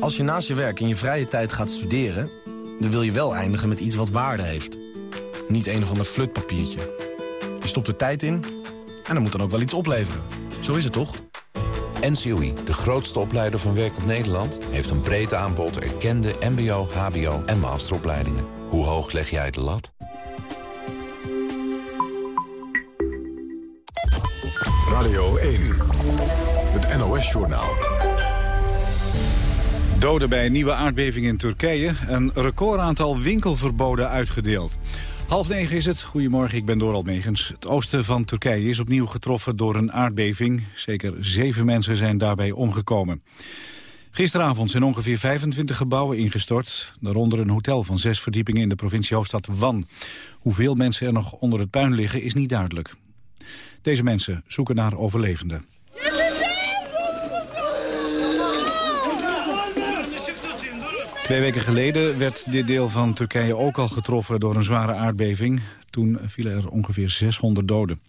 Als je naast je werk in je vrije tijd gaat studeren... dan wil je wel eindigen met iets wat waarde heeft. Niet een of ander flutpapiertje. Je stopt er tijd in en dan moet dan ook wel iets opleveren. Zo is het toch? NCOI, de grootste opleider van werkend Nederland... heeft een breed aanbod erkende mbo, hbo en masteropleidingen. Hoe hoog leg jij de lat? Radio 1, het NOS-journaal. Doden bij een nieuwe aardbeving in Turkije. Een recordaantal winkelverboden uitgedeeld. Half negen is het. Goedemorgen, ik ben Doral Megens. Het oosten van Turkije is opnieuw getroffen door een aardbeving. Zeker zeven mensen zijn daarbij omgekomen. Gisteravond zijn ongeveer 25 gebouwen ingestort. Daaronder een hotel van zes verdiepingen in de provinciehoofdstad Van. Hoeveel mensen er nog onder het puin liggen is niet duidelijk. Deze mensen zoeken naar overlevenden. Twee weken geleden werd dit deel van Turkije ook al getroffen door een zware aardbeving. Toen vielen er ongeveer 600 doden.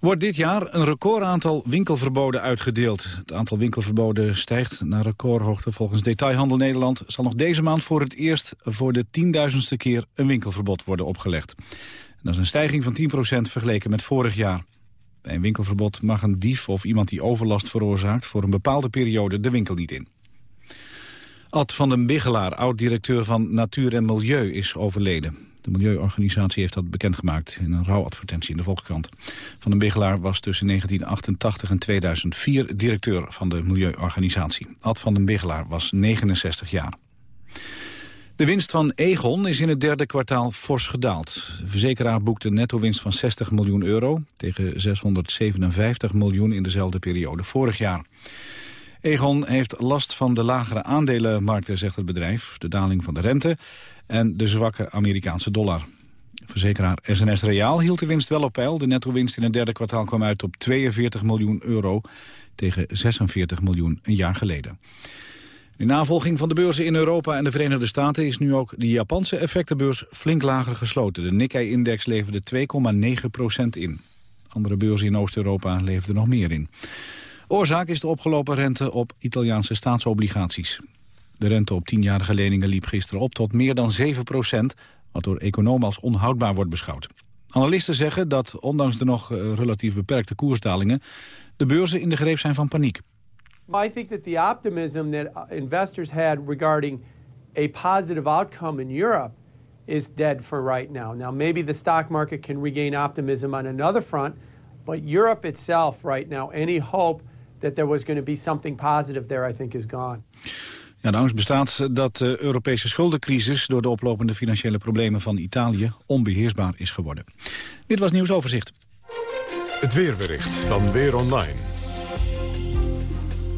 Wordt dit jaar een recordaantal winkelverboden uitgedeeld. Het aantal winkelverboden stijgt naar recordhoogte. Volgens Detailhandel Nederland zal nog deze maand voor het eerst... voor de tienduizendste keer een winkelverbod worden opgelegd. dat is een stijging van 10% vergeleken met vorig jaar. Bij een winkelverbod mag een dief of iemand die overlast veroorzaakt... voor een bepaalde periode de winkel niet in. Ad van den Bigelaar, oud-directeur van Natuur en Milieu, is overleden. De milieuorganisatie heeft dat bekendgemaakt in een rouwadvertentie in de Volkskrant. Van den Bigelaar was tussen 1988 en 2004 directeur van de milieuorganisatie. Ad van den Bigelaar was 69 jaar. De winst van Egon is in het derde kwartaal fors gedaald. De verzekeraar boekte een netto-winst van 60 miljoen euro... tegen 657 miljoen in dezelfde periode vorig jaar. Egon heeft last van de lagere aandelenmarkten, zegt het bedrijf. De daling van de rente en de zwakke Amerikaanse dollar. Verzekeraar SNS Reaal hield de winst wel op peil. De netto-winst in het derde kwartaal kwam uit op 42 miljoen euro... tegen 46 miljoen een jaar geleden. In navolging van de beurzen in Europa en de Verenigde Staten... is nu ook de Japanse effectenbeurs flink lager gesloten. De Nikkei-index leverde 2,9% in. Andere beurzen in Oost-Europa leverden nog meer in. Oorzaak is de opgelopen rente op Italiaanse staatsobligaties. De rente op tienjarige leningen liep gisteren op tot meer dan 7 procent... wat door economen als onhoudbaar wordt beschouwd. Analisten zeggen dat, ondanks de nog uh, relatief beperkte koersdalingen... de beurzen in de greep zijn van paniek. I think that the optimism that uh, investors had regarding a positive outcome in Europe is dead for right now. Now maybe the stock market can regain optimism on another front, but Europe itself right now, any hope that there was going to be something positive there, I think is gone. Ja, de angst bestaat dat de Europese schuldencrisis... door de oplopende financiële problemen van Italië onbeheersbaar is geworden. Dit was Nieuwsoverzicht. Het weerbericht van Weer Online.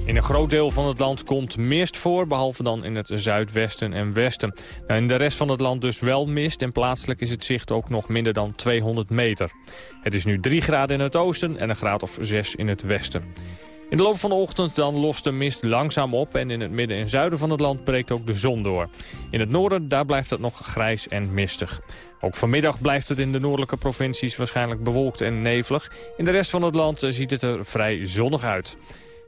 In een groot deel van het land komt mist voor, behalve dan in het zuidwesten en westen. Nou, in de rest van het land dus wel mist en plaatselijk is het zicht ook nog minder dan 200 meter. Het is nu 3 graden in het oosten en een graad of 6 in het westen. In de loop van de ochtend dan lost de mist langzaam op... en in het midden en zuiden van het land breekt ook de zon door. In het noorden daar blijft het nog grijs en mistig. Ook vanmiddag blijft het in de noordelijke provincies waarschijnlijk bewolkt en nevelig. In de rest van het land ziet het er vrij zonnig uit.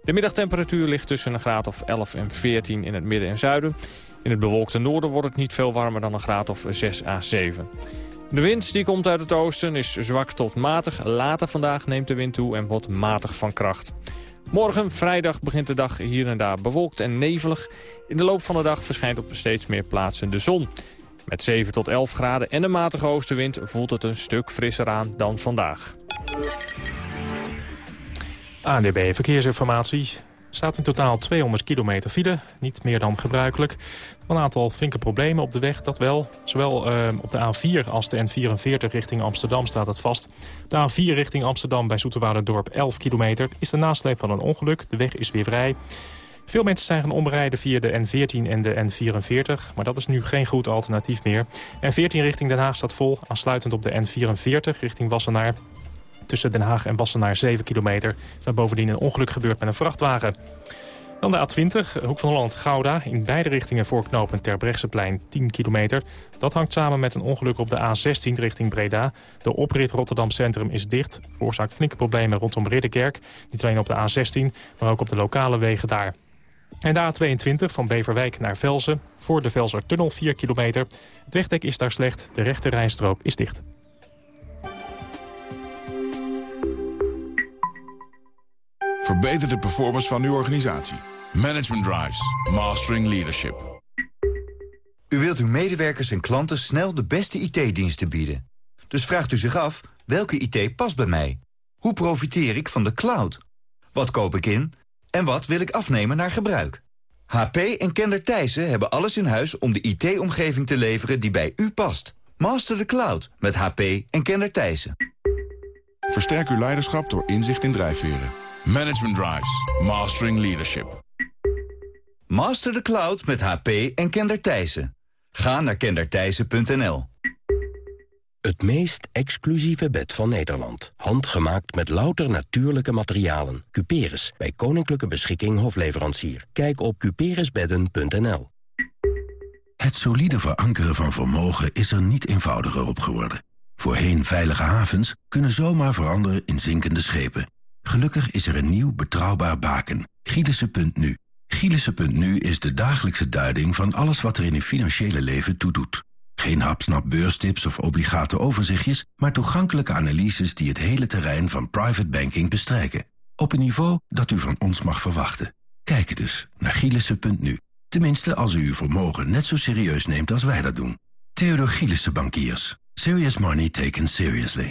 De middagtemperatuur ligt tussen een graad of 11 en 14 in het midden en zuiden. In het bewolkte noorden wordt het niet veel warmer dan een graad of 6 à 7. De wind die komt uit het oosten is zwak tot matig. Later vandaag neemt de wind toe en wordt matig van kracht. Morgen, vrijdag, begint de dag hier en daar bewolkt en nevelig. In de loop van de dag verschijnt op steeds meer plaatsen de zon. Met 7 tot 11 graden en een matige oostenwind voelt het een stuk frisser aan dan vandaag. ANDB Verkeersinformatie. staat in totaal 200 kilometer file, niet meer dan gebruikelijk. Een aantal flinke problemen op de weg, dat wel. Zowel uh, op de A4 als de N44 richting Amsterdam staat het vast. De A4 richting Amsterdam bij Dorp 11 kilometer is de nasleep van een ongeluk. De weg is weer vrij. Veel mensen zijn gaan omrijden via de N14 en de N44, maar dat is nu geen goed alternatief meer. N14 richting Den Haag staat vol, aansluitend op de N44 richting Wassenaar. Tussen Den Haag en Wassenaar 7 kilometer. Is daar bovendien een ongeluk gebeurd met een vrachtwagen. Dan de A20, Hoek van Holland-Gouda. In beide richtingen voorknopend Terbrechtseplein 10 kilometer. Dat hangt samen met een ongeluk op de A16 richting Breda. De oprit Rotterdam Centrum is dicht. Veroorzaakt flinke problemen rondom Ridderkerk. Niet alleen op de A16, maar ook op de lokale wegen daar. En de A22 van Beverwijk naar Velzen. Voor de Velsertunnel 4 kilometer. Het wegdek is daar slecht. De rechte rijstrook is dicht. Verbeter de performance van uw organisatie. Management Drives. Mastering Leadership. U wilt uw medewerkers en klanten snel de beste IT-diensten bieden. Dus vraagt u zich af, welke IT past bij mij? Hoe profiteer ik van de cloud? Wat koop ik in? En wat wil ik afnemen naar gebruik? HP en Kender Thijssen hebben alles in huis om de IT-omgeving te leveren die bij u past. Master the cloud met HP en Kender Thijssen. Versterk uw leiderschap door inzicht in drijfveren. Management Drives. Mastering Leadership. Master the cloud met HP en Kender Thijssen. Ga naar kenderthijssen.nl. Het meest exclusieve bed van Nederland. Handgemaakt met louter natuurlijke materialen. Cuperus, bij Koninklijke Beschikking Hofleverancier. Kijk op cuperusbedden.nl. Het solide verankeren van vermogen is er niet eenvoudiger op geworden. Voorheen veilige havens kunnen zomaar veranderen in zinkende schepen. Gelukkig is er een nieuw betrouwbaar baken, Gielissen.nu. Gielissen.nu is de dagelijkse duiding van alles wat er in uw financiële leven toedoet. Geen hapsnap beurstips of obligate overzichtjes, maar toegankelijke analyses die het hele terrein van private banking bestrijken. Op een niveau dat u van ons mag verwachten. Kijk dus naar Gielissen.nu. Tenminste, als u uw vermogen net zo serieus neemt als wij dat doen. Theodor Gielissen Bankiers. Serious money taken seriously.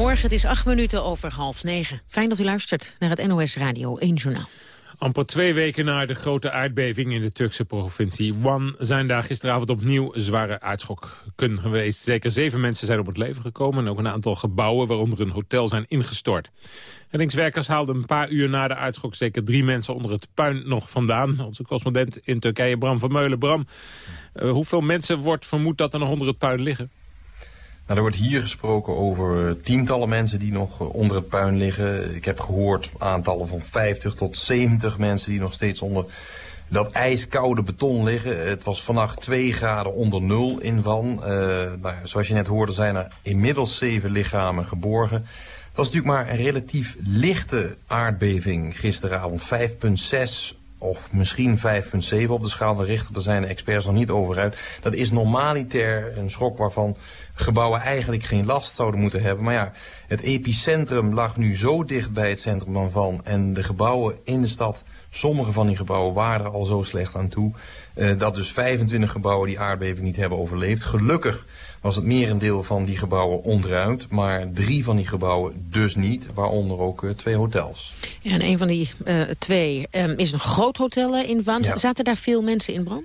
Goedemorgen, het is acht minuten over half negen. Fijn dat u luistert naar het NOS Radio 1 Journaal. Amper twee weken na de grote aardbeving in de Turkse provincie Wan... zijn daar gisteravond opnieuw zware uitschokken geweest. Zeker zeven mensen zijn op het leven gekomen... en ook een aantal gebouwen, waaronder een hotel, zijn ingestort. Reddingswerkers haalden een paar uur na de uitschok... zeker drie mensen onder het puin nog vandaan. Onze correspondent in Turkije, Bram van Meulen. Bram, uh, hoeveel mensen wordt vermoed dat er nog onder het puin liggen? Nou, er wordt hier gesproken over tientallen mensen die nog onder het puin liggen. Ik heb gehoord aantallen van 50 tot 70 mensen die nog steeds onder dat ijskoude beton liggen. Het was vannacht 2 graden onder nul in Van. Uh, nou, zoals je net hoorde zijn er inmiddels zeven lichamen geborgen. Het was natuurlijk maar een relatief lichte aardbeving gisteravond. 5,6 of misschien 5,7 op de schaal van Richter. Daar zijn de experts nog niet over uit. Dat is normaliter een schok waarvan gebouwen eigenlijk geen last zouden moeten hebben. Maar ja, het epicentrum lag nu zo dicht bij het centrum van Van. En de gebouwen in de stad, sommige van die gebouwen waren er al zo slecht aan toe. Uh, dat dus 25 gebouwen die aardbeving niet hebben overleefd. Gelukkig was het merendeel van die gebouwen ontruimd. Maar drie van die gebouwen dus niet, waaronder ook uh, twee hotels. Ja, en een van die uh, twee um, is een groot hotel in Van. Ja. Zaten daar veel mensen in brand?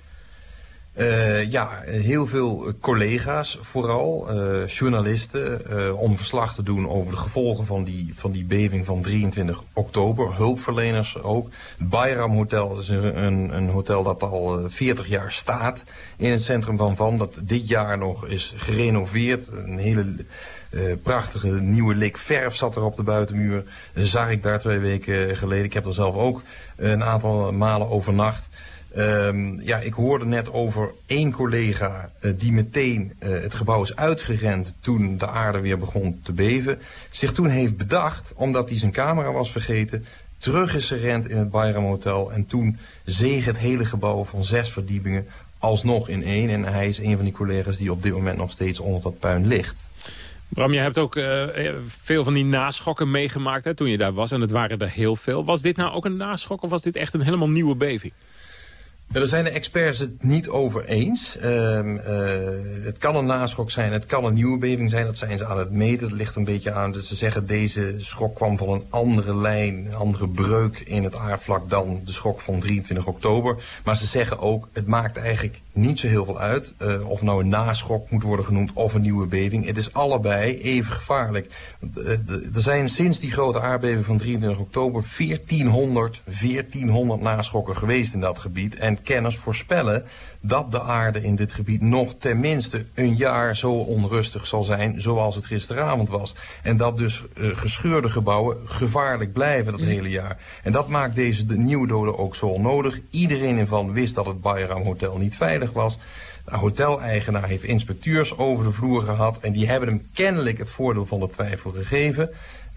Uh, ja, heel veel collega's vooral, uh, journalisten, uh, om verslag te doen over de gevolgen van die, van die beving van 23 oktober. Hulpverleners ook. Bayram Hotel is een, een, een hotel dat al 40 jaar staat in het centrum van Van. Dat dit jaar nog is gerenoveerd. Een hele prachtige nieuwe lik verf zat er op de buitenmuur. zag ik daar twee weken geleden. Ik heb er zelf ook een aantal malen overnacht. Ehm, ja, ik hoorde net over één collega eh, die meteen eh, het gebouw is uitgerend toen de aarde weer begon te beven. Zich toen heeft bedacht, omdat hij zijn camera was vergeten, terug is gerend in het Bayram Hotel. En toen zeeg het hele gebouw van zes verdiepingen alsnog in één. En hij is een van die collega's die op dit moment nog steeds onder dat puin ligt. Bram, je hebt ook uh, veel van die naschokken meegemaakt hè, toen je daar was. En het waren er heel veel. Was dit nou ook een naschok of was dit echt een helemaal nieuwe beving? Daar zijn de experts het niet over eens. Um, uh, het kan een naschok zijn, het kan een nieuwe beving zijn. Dat zijn ze aan het meten. Dat ligt een beetje aan dat ze zeggen... deze schok kwam van een andere lijn, een andere breuk in het aardvlak... dan de schok van 23 oktober. Maar ze zeggen ook, het maakt eigenlijk niet zo heel veel uit... Uh, of nou een naschok moet worden genoemd of een nieuwe beving. Het is allebei even gevaarlijk. Uh, er zijn sinds die grote aardbeving van 23 oktober... 1400, 1400 naschokken geweest in dat gebied... En kenners voorspellen dat de aarde in dit gebied nog tenminste een jaar zo onrustig zal zijn zoals het gisteravond was. En dat dus uh, gescheurde gebouwen gevaarlijk blijven dat hele jaar. En dat maakt deze de nieuwe doden ook zo onnodig. Iedereen ervan wist dat het Bayram Hotel niet veilig was. De hoteleigenaar heeft inspecteurs over de vloer gehad en die hebben hem kennelijk het voordeel van de twijfel gegeven.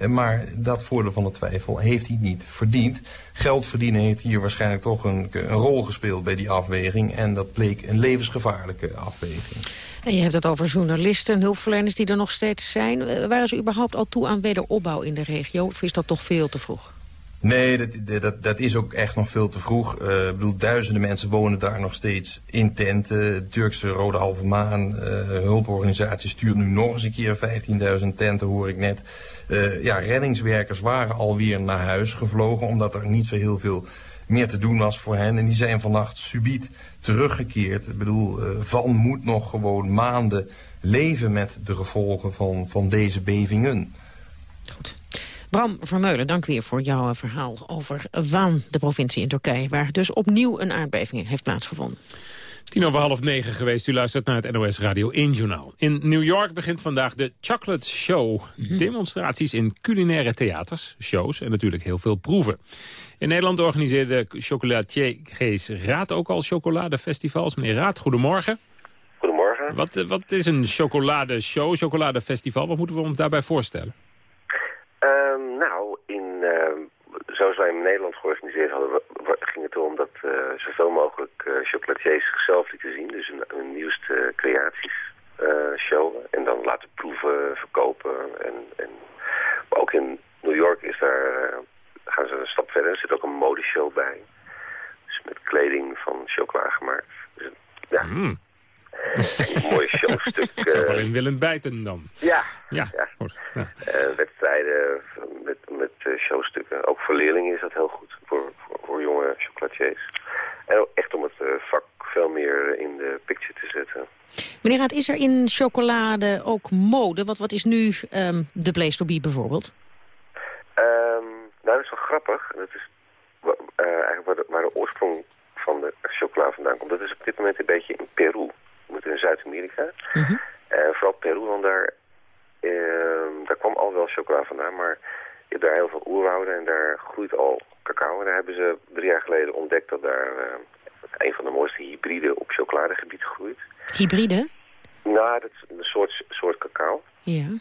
Maar dat voordeel van de twijfel heeft hij niet verdiend. Geld verdienen heeft hier waarschijnlijk toch een, een, rol gespeeld bij die afweging. En dat bleek een levensgevaarlijke afweging. En je hebt het over journalisten, hulpverleners die er nog steeds zijn. Waren ze überhaupt al toe aan wederopbouw in de regio? Of is dat toch veel te vroeg? Nee, dat, dat, dat is ook echt nog veel te vroeg. Uh, ik bedoel, duizenden mensen wonen daar nog steeds in tenten. Turkse Rode Halve Maan, uh, hulporganisatie, stuurt nu nog eens een keer 15.000 tenten, hoor ik net. Uh, ja, reddingswerkers waren alweer naar huis gevlogen... omdat er niet zo heel veel meer te doen was voor hen. En die zijn vannacht subiet teruggekeerd. Ik bedoel, Van moet nog gewoon maanden leven met de gevolgen van, van deze bevingen. Goed. Bram Vermeulen, dank weer voor jouw verhaal over Waan, de provincie in Turkije... waar dus opnieuw een aardbeving heeft plaatsgevonden. Tien over half negen geweest. U luistert naar het NOS Radio 1 Journaal. In New York begint vandaag de Chocolate Show. Demonstraties in culinaire theaters, shows en natuurlijk heel veel proeven. In Nederland organiseerde chocolatier Gees Raad ook al chocoladefestivals. Meneer Raad, goedemorgen. Goedemorgen. Wat, wat is een chocoladeshow, chocoladefestival? Wat moeten we ons daarbij voorstellen? Um, nou, in, uh, zoals wij in Nederland georganiseerd hadden, ging het erom dat uh, zoveel mogelijk uh, chocolatiers zichzelf lieten zien. Dus hun nieuwste creaties showen en dan laten proeven, verkopen. En, en, maar ook in New York is daar, gaan ze een stap verder. Er zit ook een modeshow bij. Dus met kleding van chocola gemaakt. Dus, ja. Mm. Een mooi showstuk. Uh, in Willem Bijten dan. Ja. Ja, ja. goed. Ja. Uh, wedstrijden met, met uh, showstukken. Ook voor leerlingen is dat heel goed. Voor, voor, voor jonge chocolatiers. En ook echt om het vak veel meer in de picture te zetten. Meneer Raad, is er in chocolade ook mode? Wat, wat is nu um, de place to be bijvoorbeeld? Um, nou, dat is wel grappig. Dat is eigenlijk waar de, waar de oorsprong van de chocola vandaan komt. Dat is op dit moment een beetje in Peru moeten in Zuid-Amerika. Mhm. Mm -hmm. En vooral Peru, want daar, uh, daar kwam al wel chocola vandaan, maar je hebt daar heel veel oerwouden en daar groeit al cacao. En daar hebben ze drie jaar geleden ontdekt dat daar uh, een van de mooiste hybriden op chocoladegebied groeit. Hybride? Nou, dat is een soort, soort cacao. Ja. Um,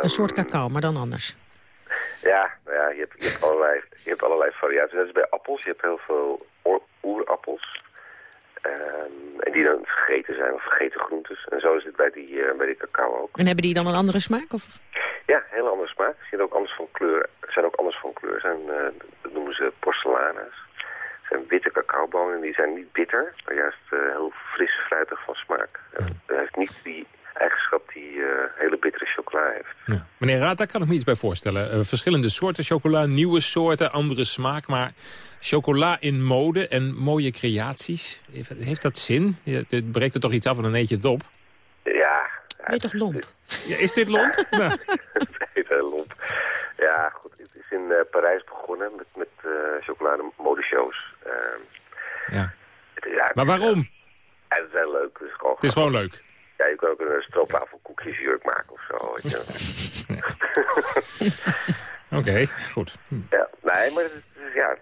een soort cacao, maar dan anders. Ja, nou ja je, hebt, je, hebt allerlei, je hebt allerlei variaties. Dat is bij appels. Je hebt heel veel oerappels. Um, en die dan gegeten zijn, of gegeten groentes. En zo is het bij die, uh, bij die cacao ook. En hebben die dan een andere smaak? Of? Ja, een hele andere smaak. Ze zijn ook anders van kleur. Zijn ook anders van kleur. Zijn, uh, dat noemen ze porcelanas. Zijn witte cacaobonen. Die zijn niet bitter, maar juist uh, heel fris, fruitig van smaak. Het heeft niet die eigenschap die uh, hele bittere chocola heeft. Ja. Meneer Raad, daar kan ik me iets bij voorstellen. Uh, verschillende soorten chocola, nieuwe soorten, andere smaak. Maar chocola in mode en mooie creaties, heeft dat zin? Het breekt er toch iets af en dan eet je het op? Ja. Ben je toch lomp? Ja, is dit lomp? nou. het heet heel lomp. Ja, goed. Het is in uh, Parijs begonnen met, met chocolade modeshows. ja. ja. Maar waarom? Ja, het is heel leuk. Het is gewoon, het is gewoon leuk. Ja, je kan ook een stroopwafelkoekjesjurk maken of zo. Weet je. Oké, okay, goed. Ja, nee, maar het is, ja,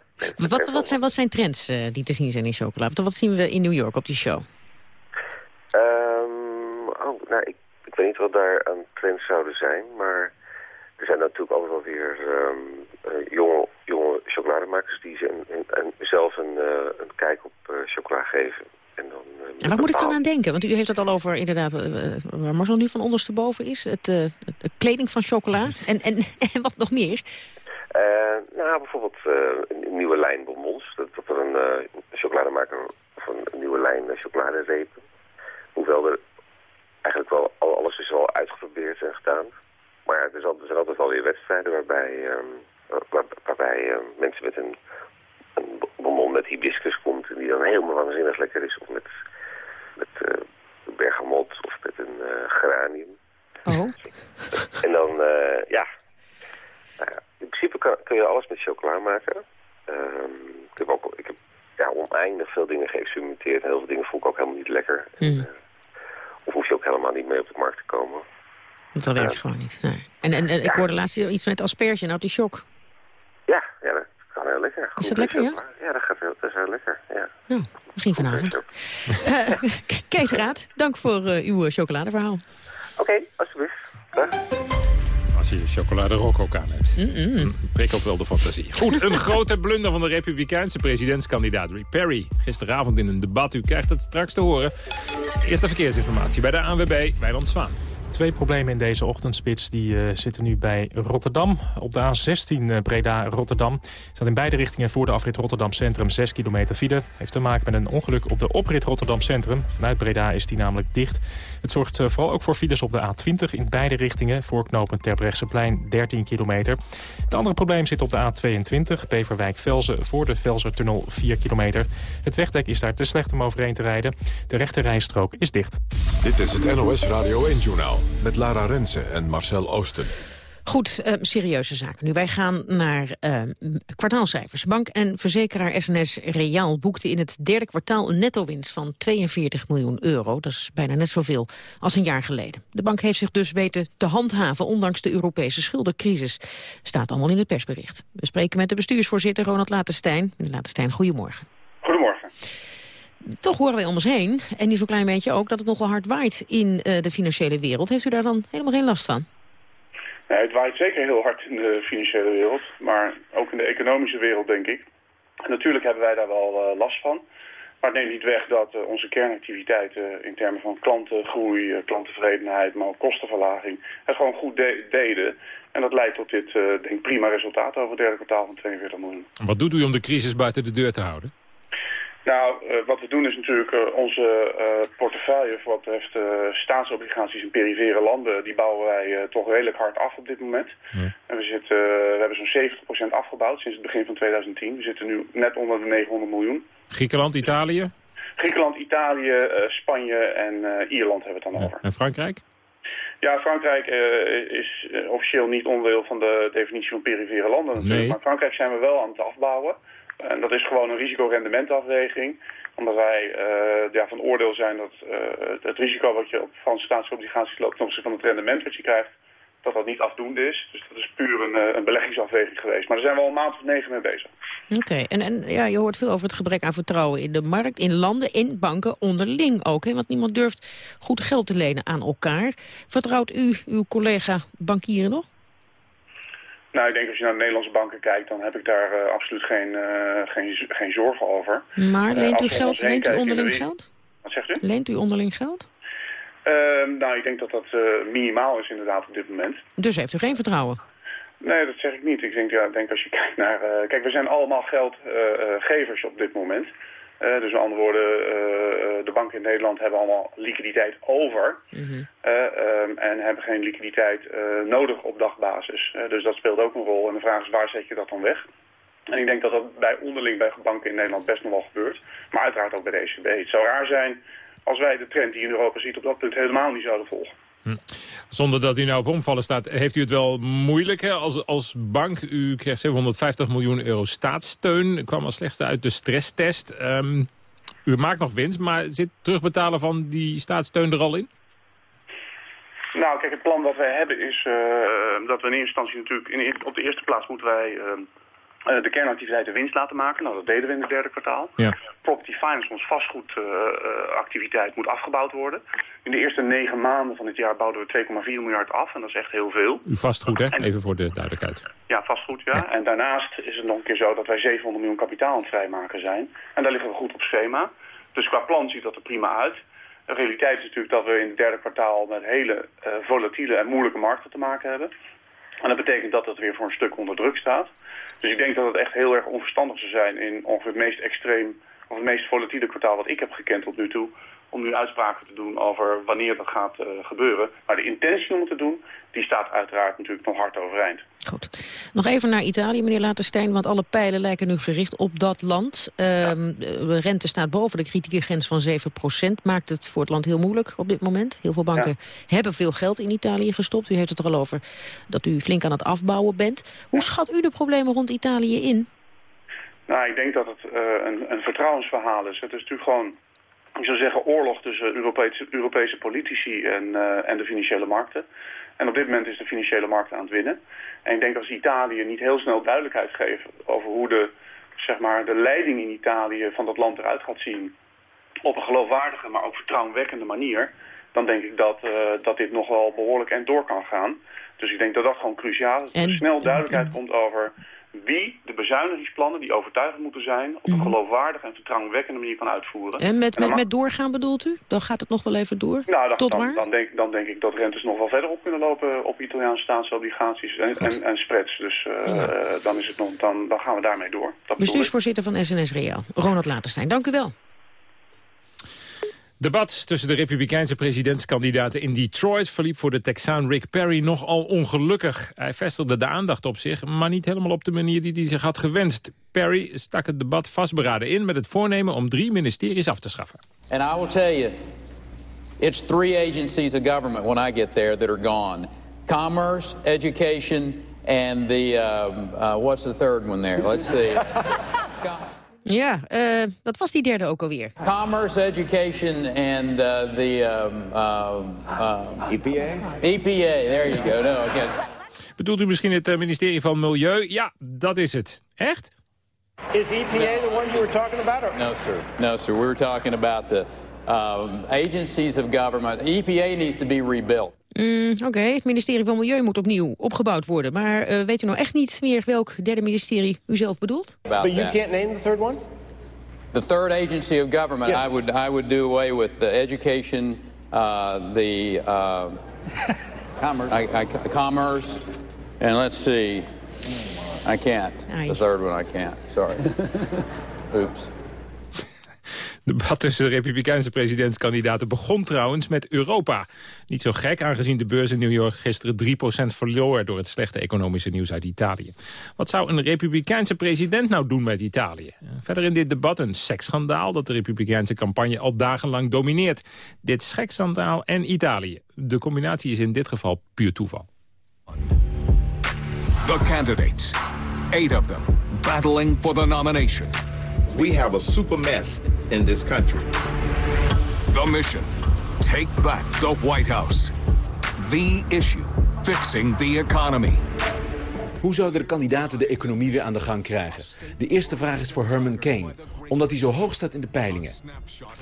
Wat, wat, zijn, wat zijn trends uh, die te zien zijn in chocola? Wat, wat zien we in New York op die show? Um, oh, nou, ik, ik weet niet wat daar aan trends zouden zijn, maar er zijn natuurlijk altijd wel weer um, uh, jonge, jonge chocolademakers die ze een, een, zelf een, uh, een kijk op chocola geven. En, dan, en waar moet ik dan aan denken? Want u heeft het al over, inderdaad, waar Marcel nu van ondersteboven is. Het, het kleding van chocola. En, en, en wat nog meer? nou, bijvoorbeeld een nieuwe lijn bonbons. Dat, dat er een chocolademaker of een, nieuwe lijn chocoladerepen. Hoewel er eigenlijk wel alles is al uitgeprobeerd en gedaan. Maar er, is altijd, er zijn altijd wel weer wedstrijden waarbij, waar, waarbij um, mensen met een, een bonbon met hibiscus komt... en die dan helemaal waanzinnig lekker is. Of met, met uh, bergamot of met een uh, geranium. Oh. En dan, uh, ja... Nou ja, in principe kan, kun je alles met chocola maken. Um, ik heb ook ik heb, ja, oneindig veel dingen geëxperimenteerd. Heel veel dingen vond ik ook helemaal niet lekker. Mm. En, of hoef je ook helemaal niet mee op de markt te komen. Want dat werkt gewoon niet. Nee. En, en, en ik hoorde laatst iets met asperge, nou die shock. Ja, ja, kan heel lekker. Is dat lekker, ja? Ja, dat, gaat heel, dat is heel lekker, ja. Nou, misschien vanavond. uh, Kees Raad, dank voor uh, uw chocoladeverhaal. Oké, okay, alsjeblieft. Dag. Als je de chocolade rook ook aan hebt. Mm -mm. Prikkelt wel de fantasie. Goed, een grote blunder van de republikeinse presidentskandidaat Rick Perry. Gisteravond in een debat, u krijgt het straks te horen. Eerste verkeersinformatie bij de ANWB, Wijnand Zwaan. Twee problemen in deze ochtendspits die uh, zitten nu bij Rotterdam. Op de A16 uh, Breda-Rotterdam staat in beide richtingen voor de afrit Rotterdam Centrum 6 kilometer file. Heeft te maken met een ongeluk op de oprit Rotterdam Centrum. Vanuit Breda is die namelijk dicht. Het zorgt uh, vooral ook voor files op de A20 in beide richtingen. Voor knooppunt Terbrechtseplein 13 kilometer. Het andere probleem zit op de A22 Beverwijk-Velzen voor de Velzertunnel 4 kilometer. Het wegdek is daar te slecht om overheen te rijden. De rechte rijstrook is dicht. Dit is het NOS Radio 1-journaal met Lara Rensen en Marcel Oosten. Goed, uh, serieuze zaken. Nu, wij gaan naar uh, kwartaalcijfers. Bank en verzekeraar SNS Reaal boekte in het derde kwartaal een netto-winst van 42 miljoen euro. Dat is bijna net zoveel als een jaar geleden. De bank heeft zich dus weten te handhaven, ondanks de Europese schuldencrisis. Staat allemaal in het persbericht. We spreken met de bestuursvoorzitter Ronald Latenstein. Meneer Latenstein, goedemorgen. Goedemorgen. Toch horen wij om ons heen, en niet zo'n klein beetje ook, dat het nogal hard waait in uh, de financiële wereld. Heeft u daar dan helemaal geen last van? Het waait zeker heel hard in de financiële wereld, maar ook in de economische wereld, denk ik. En natuurlijk hebben wij daar wel uh, last van. Maar het neemt niet weg dat uh, onze kernactiviteiten in termen van klantengroei, klanttevredenheid, maar ook kostenverlaging, het gewoon goed de deden. En dat leidt tot dit, denk prima resultaat over het derde kwartaal van 42 miljoen. Wat doet u om de crisis buiten de deur te houden? Nou, uh, wat we doen is natuurlijk uh, onze uh, portefeuille voor wat betreft staatsobligaties in perifere landen, die bouwen wij toch redelijk hard af op dit moment. Ja. En we, zitten, we hebben zo'n 70% afgebouwd sinds het begin van 2010. We zitten nu net onder de 900 miljoen. Griekenland, Italië? Griekenland, Italië, Spanje en Ierland hebben we het dan ja. over. En Frankrijk? Ja, Frankrijk is officieel niet onderdeel van de definitie van perifere landen. Nee. Maar Frankrijk zijn we wel aan het afbouwen. En dat is gewoon een risicorendementafweging. Omdat wij uh, ja, van oordeel zijn dat uh, het risico wat je op Franse staatsobligaties loopt ten opzichte van het rendement wat je krijgt, dat dat niet afdoende is. Dus dat is puur een, uh, een beleggingsafweging geweest. Maar daar zijn we al een maand of negen mee bezig. Oké, en, en ja, je hoort veel over het gebrek aan vertrouwen in de markt, in landen, in banken onderling ook. Hè? Want niemand durft goed geld te lenen aan elkaar. Vertrouwt u uw collega bankieren nog? Nou, ik denk als je naar de Nederlandse banken kijkt, dan heb ik daar uh, absoluut geen, uh, geen, geen zorgen over. Maar leent u, geld, leent u onderling de... geld? Wat zegt u? Leent u onderling geld? Uh, nou, ik denk dat dat minimaal is inderdaad op dit moment. Dus heeft u geen vertrouwen? Nee, dat zeg ik niet. Ik denk, ja, ik denk als je kijkt naar... kijk, we zijn allemaal geldgevers op dit moment. Uh, dus met andere woorden, uh, de banken in Nederland hebben allemaal liquiditeit over. Mm -hmm. uh, um, en hebben geen liquiditeit nodig op dagbasis. dus dat speelt ook een rol. En de vraag is, waar zet je dat dan weg? En ik denk dat dat bij onderling bij banken in Nederland best nog wel gebeurt. Maar uiteraard ook bij de ECB. Het zou raar zijn als wij de trend die in Europa ziet op dat punt helemaal niet zouden volgen. Hm. Zonder dat u nou op omvallen staat, heeft u het wel moeilijk hè? Als, als bank. U kreeg 750 miljoen euro staatssteun. Kwam als slechtste uit de stresstest. Um, u maakt nog winst, maar zit terugbetalen van die staatssteun er al in? Nou, kijk, het plan wat wij hebben is uh, dat we in eerste instantie natuurlijk... In, op de eerste plaats moeten wij uh, uh, de kernactiviteiten winst laten maken. Nou, dat deden we in het derde kwartaal. Ja. Property finance, ons vastgoedactiviteit, moet afgebouwd worden. In de eerste negen maanden van het jaar bouwden we 2,4 miljard af. En dat is echt heel veel. Uw vastgoed, hè? Even voor de duidelijkheid. Ja, vastgoed, ja. En daarnaast is het nog een keer zo dat wij 700 miljoen kapitaal aan het vrijmaken zijn. En daar liggen we goed op schema. Dus qua plan ziet dat er prima uit. De realiteit is natuurlijk dat we in het derde kwartaal met hele uh, volatiele en moeilijke markten te maken hebben. En dat betekent dat het weer voor een stuk onder druk staat. Dus ik denk dat het echt heel erg onverstandig zou zijn in ongeveer het meest extreem, of het meest volatiele kwartaal wat ik heb gekend tot nu toe, om nu uitspraken te doen over wanneer dat gaat uh, gebeuren. Maar de intentie om het te doen, die staat uiteraard natuurlijk nog hard overeind. Goed. Nog even naar Italië, meneer Laterstein, want alle pijlen lijken nu gericht op dat land. Uh, ja. De rente staat boven de kritieke grens van 7% Maakt het voor het land heel moeilijk op dit moment. Heel veel banken ja. hebben veel geld in Italië gestopt. U heeft het er al over dat u flink aan het afbouwen bent. Hoe schat u de problemen rond Italië in? Nou, ik denk dat het uh, een, een vertrouwensverhaal is. Het is natuurlijk gewoon ik zou zeggen, oorlog tussen Europese, Europese politici en, uh, en de financiële markten. En op dit moment is de financiële markt aan het winnen. En ik denk als Italië niet heel snel duidelijkheid geeft over hoe de, zeg maar, de leiding in Italië van dat land eruit gaat zien... op een geloofwaardige, maar ook vertrouwenwekkende manier... dan denk ik dat, uh, dat dit nog wel behoorlijk en door kan gaan. Dus ik denk dat dat gewoon cruciaal is. Dat er snel duidelijkheid komt over wie de bezuinigingsplannen die overtuigend moeten zijn... op een geloofwaardige en vertrouwenwekkende manier kan uitvoeren. En met, met, met doorgaan bedoelt u? Dan gaat het nog wel even door? Nou, dan, Tot dan, waar? Dan denk, dan denk ik dat rentes nog wel verder op kunnen lopen op Italiaanse staatsobligaties en, en, en, spreads. Dus uh, ja. dan, is het nog, dan, dan gaan we daarmee door. Dat Bestuursvoorzitter van SNS Reaal, Ronald Laterstein. Dank u wel. Debat tussen de republikeinse presidentskandidaten in Detroit... verliep voor de Texaan Rick Perry nogal ongelukkig. Hij vestigde de aandacht op zich, maar niet helemaal op de manier die hij zich had gewenst. Perry stak het debat vastberaden in met het voornemen om drie ministeries af te schaffen. And I will tell you, it's three agencies of government when I get there that are gone. Commerce, education, and the, um, uh, what's the third one there? Let's see. Ja, uh, wat was die derde ook alweer? Commerce, education and uh, the... Um, uh, EPA? EPA, there you go. No, okay. Bedoelt u misschien het ministerie van Milieu? Ja, dat is het. Echt? Is EPA the one you were talking about? Or? No, sir. No, sir. We were talking about the um, agencies of government. EPA needs to be rebuilt. Mm, Oké, okay. het ministerie van Milieu moet opnieuw opgebouwd worden. Maar uh, weet u nou echt niet meer welk derde ministerie u zelf bedoelt? But you can't name the third one? The third agency of government, yeah. I, would, I would do away with the education, uh, the... Uh, commerce. I, I, commerce, and let's see, I can't. The third one I can't, sorry. Oops. De debat tussen de republikeinse presidentskandidaten begon trouwens met Europa. Niet zo gek, aangezien de beurs in New York gisteren 3% verloor... door het slechte economische nieuws uit Italië. Wat zou een republikeinse president nou doen met Italië? Verder in dit debat een seksschandaal dat de republikeinse campagne al dagenlang domineert. Dit seksschandaal en Italië. De combinatie is in dit geval puur toeval. The candidates, eight of them, battling for the nomination. We have a super mess in this country. The mission, take back the White House. The issue, fixing the economy. Hoe zouden de kandidaten de economie weer aan de gang krijgen? De eerste vraag is voor Herman Kane, omdat hij zo hoog staat in de peilingen.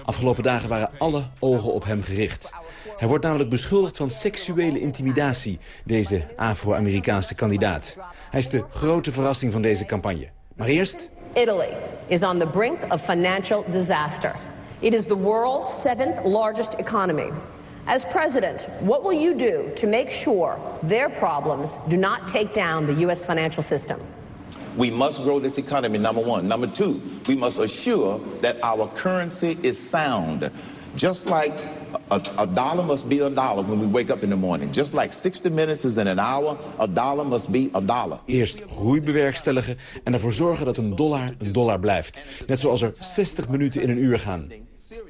Afgelopen dagen waren alle ogen op hem gericht. Hij wordt namelijk beschuldigd van seksuele intimidatie, deze Afro-Amerikaanse kandidaat. Hij is de grote verrassing van deze campagne. Maar eerst... Italy is on the brink of financial disaster. It is the world's seventh largest economy. As president, what will you do to make sure their problems do not take down the U.S. financial system? We must grow this economy, number one. Number two, we must assure that our currency is sound. Just like a, a, dollar must be a dollar when we wake up in the morning. Just like 60 minutes is in an hour, a dollar must be a dollar. Eerst groei bewerkstelligen en ervoor zorgen dat een dollar een dollar blijft. Net zoals er 60 minuten in een uur gaan.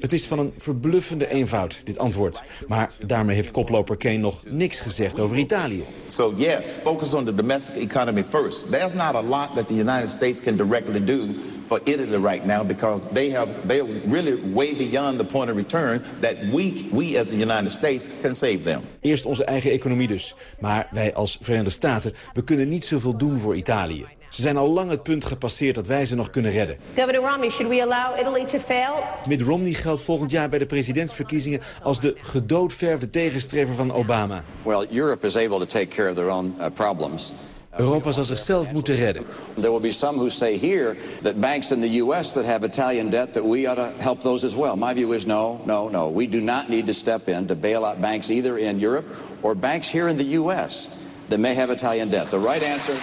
Het is van een verbluffende eenvoud, dit antwoord. Maar daarmee heeft koploper Kane nog niks gezegd over Italië. So yes, focus on the domestic economy first. There's not a lot that the United States can directly do for Italy right now because they have they're really way beyond the point of return that we we as the United States can save them. Eerst onze eigen economie dus. Maar wij als Verenigde Staten, we kunnen niet zoveel doen voor Italië. Ze zijn al lang het punt gepasseerd dat wij ze nog kunnen redden. Governor Romney, should we allow Italy to fail? Mitt Romney geldt volgend jaar bij de presidentsverkiezingen... als de gedoodverfde tegenstrever van Obama. Well, Europe is able to take care of their own uh, problems. Europa zal zichzelf moeten redden. There will be some who say here that banks in the U.S. that have Italian debt, that we ought to help those as well. My view is no, no, no. We do not need to step in to bail out banks either in Europe or banks here in the U.S. that may have Italian debt. The right answer...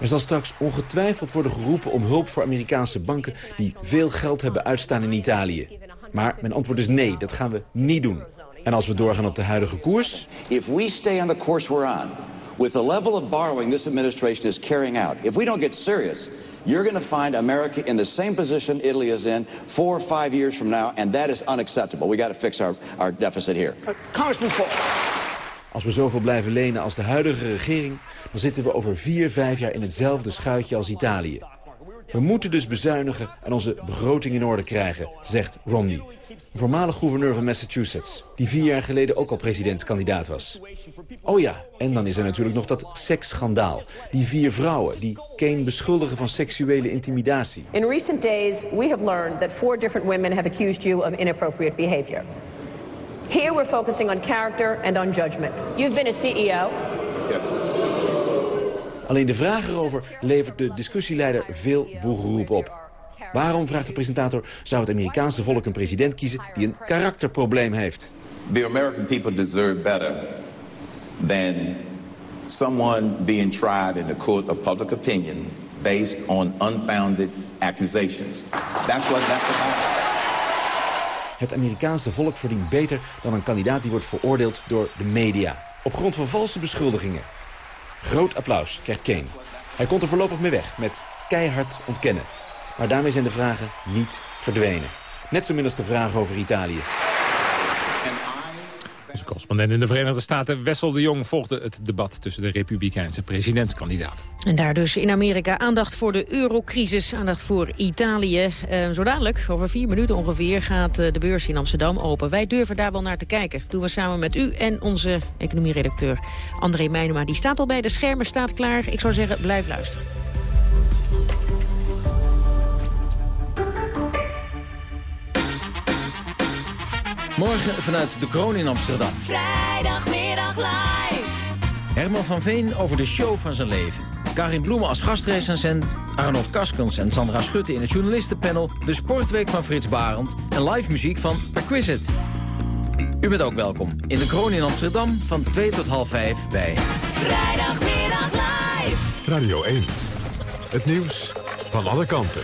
Er zal straks ongetwijfeld worden geroepen om hulp voor Amerikaanse banken... die veel geld hebben uitstaan in Italië. Maar mijn antwoord is nee, dat gaan we niet doen. En als we doorgaan op de huidige koers... If we stay on the course we're on, with the level of borrowing this administration is carrying out, if we don't get serious, you're going to find America in the same position Italy is in four or five years from now, and that is unacceptable. We got to fix our, our deficit here. Congressman Paul. Als we zoveel blijven lenen als de huidige regering... dan zitten we over vier, vijf jaar in hetzelfde schuitje als Italië. We moeten dus bezuinigen en onze begroting in orde krijgen, zegt Romney. Een voormalig gouverneur van Massachusetts, die vier jaar geleden ook al presidentskandidaat was. Oh ja, en dan is er natuurlijk nog dat seksschandaal. Die vier vrouwen die Kane beschuldigen van seksuele intimidatie. In recent days, we have learned that four different women have accused you of inappropriate behavior. Here we're focusing on character and on judgment. You've been a CEO. Alleen de vraag erover levert de discussieleider veel boegeroep op. Waarom, vraagt de presentator, zou het Amerikaanse volk een president kiezen die een karakterprobleem heeft? The American people deserve better than someone being tried in the court of public opinion based on unfounded accusations. That's what that's about. Het Amerikaanse volk verdient beter dan een kandidaat die wordt veroordeeld door de media. Op grond van valse beschuldigingen. Groot applaus krijgt Kane. Hij komt er voorlopig mee weg met keihard ontkennen. Maar daarmee zijn de vragen niet verdwenen. Net zo min als de vragen over Italië. Onze correspondent in de Verenigde Staten, Wessel de Jong... volgde het debat tussen de republikeinse presidentskandidaten. En daar dus in Amerika aandacht voor de eurocrisis, aandacht voor Italië. Eh, zo dadelijk, over vier minuten ongeveer, gaat eh, de beurs in Amsterdam open. Wij durven daar wel naar te kijken. doen we samen met u en onze economieredacteur André Meijnema. Die staat al bij de schermen, staat klaar. Ik zou zeggen, blijf luisteren. Morgen vanuit de Kroon in Amsterdam. Vrijdagmiddag live. Herman van Veen over de show van zijn leven. Karin Bloemen als gastrecensent. Arnold Kaskens en Sandra Schutte in het journalistenpanel. De sportweek van Frits Barend. En live muziek van Perquisite. U bent ook welkom in de Kroon in Amsterdam van 2 tot half 5 bij... Vrijdagmiddag live. Radio 1. Het nieuws van alle kanten.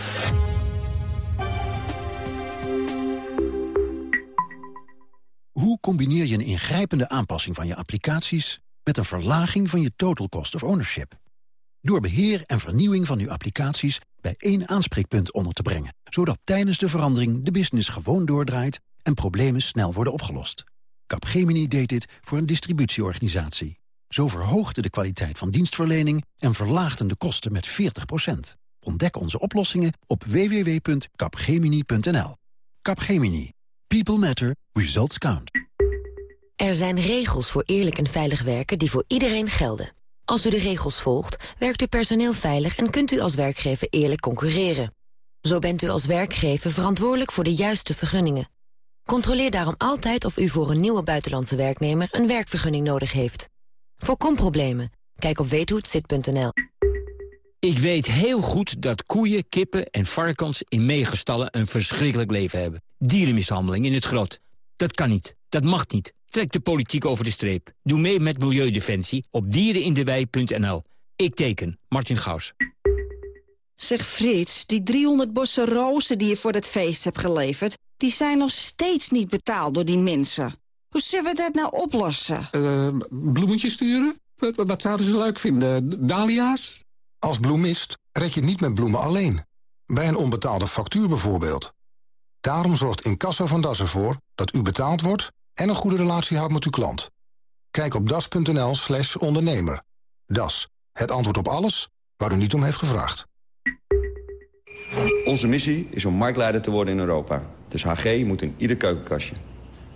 Hoe combineer je een ingrijpende aanpassing van je applicaties... met een verlaging van je total cost of ownership? Door beheer en vernieuwing van uw applicaties bij één aanspreekpunt onder te brengen... zodat tijdens de verandering de business gewoon doordraait... en problemen snel worden opgelost. Capgemini deed dit voor een distributieorganisatie. Zo verhoogde de kwaliteit van dienstverlening... en verlaagden de kosten met 40% Ontdek onze oplossingen op www.capgemini.nl. Capgemini. People matter. Results count. Er zijn regels voor eerlijk en veilig werken die voor iedereen gelden. Als u de regels volgt, werkt uw personeel veilig... en kunt u als werkgever eerlijk concurreren. Zo bent u als werkgever verantwoordelijk voor de juiste vergunningen. Controleer daarom altijd of u voor een nieuwe buitenlandse werknemer... een werkvergunning nodig heeft. Voorkom problemen. Kijk op weethohetzit.nl. Ik weet heel goed dat koeien, kippen en varkens in meegestallen een verschrikkelijk leven hebben. Dierenmishandeling in het grot. Dat kan niet. Dat mag niet. Trek de politiek over de streep. Doe mee met Milieudefensie op dierenindewei.nl. Ik teken. Martin Gaus. Zeg Frits, die 300 bossen rozen die je voor het feest hebt geleverd... die zijn nog steeds niet betaald door die mensen. Hoe zullen we dat nou oplossen? Uh, bloemetjes sturen? Wat, wat zouden ze leuk vinden? Dahlia's? Als bloemist red je het niet met bloemen alleen. Bij een onbetaalde factuur bijvoorbeeld. Daarom zorgt Incasso van Das ervoor dat u betaald wordt... en een goede relatie houdt met uw klant. Kijk op das.nl slash ondernemer. Das, het antwoord op alles waar u niet om heeft gevraagd. Onze missie is om marktleider te worden in Europa. Dus HG moet in ieder keukenkastje.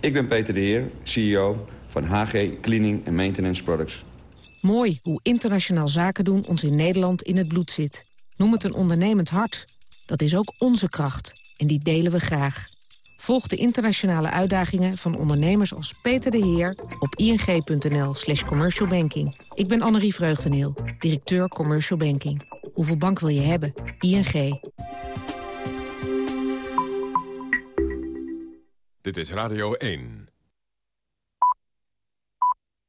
Ik ben Peter de Heer, CEO van HG Cleaning and Maintenance Products. Mooi hoe internationaal zaken doen ons in Nederland in het bloed zit. Noem het een ondernemend hart. Dat is ook onze kracht. En die delen we graag. Volg de internationale uitdagingen van ondernemers als Peter de Heer... op ing.nl slash commercialbanking. Ik ben Annerie Vreugdeneel, directeur Commercial Banking. Hoeveel bank wil je hebben? ING. Dit is Radio 1.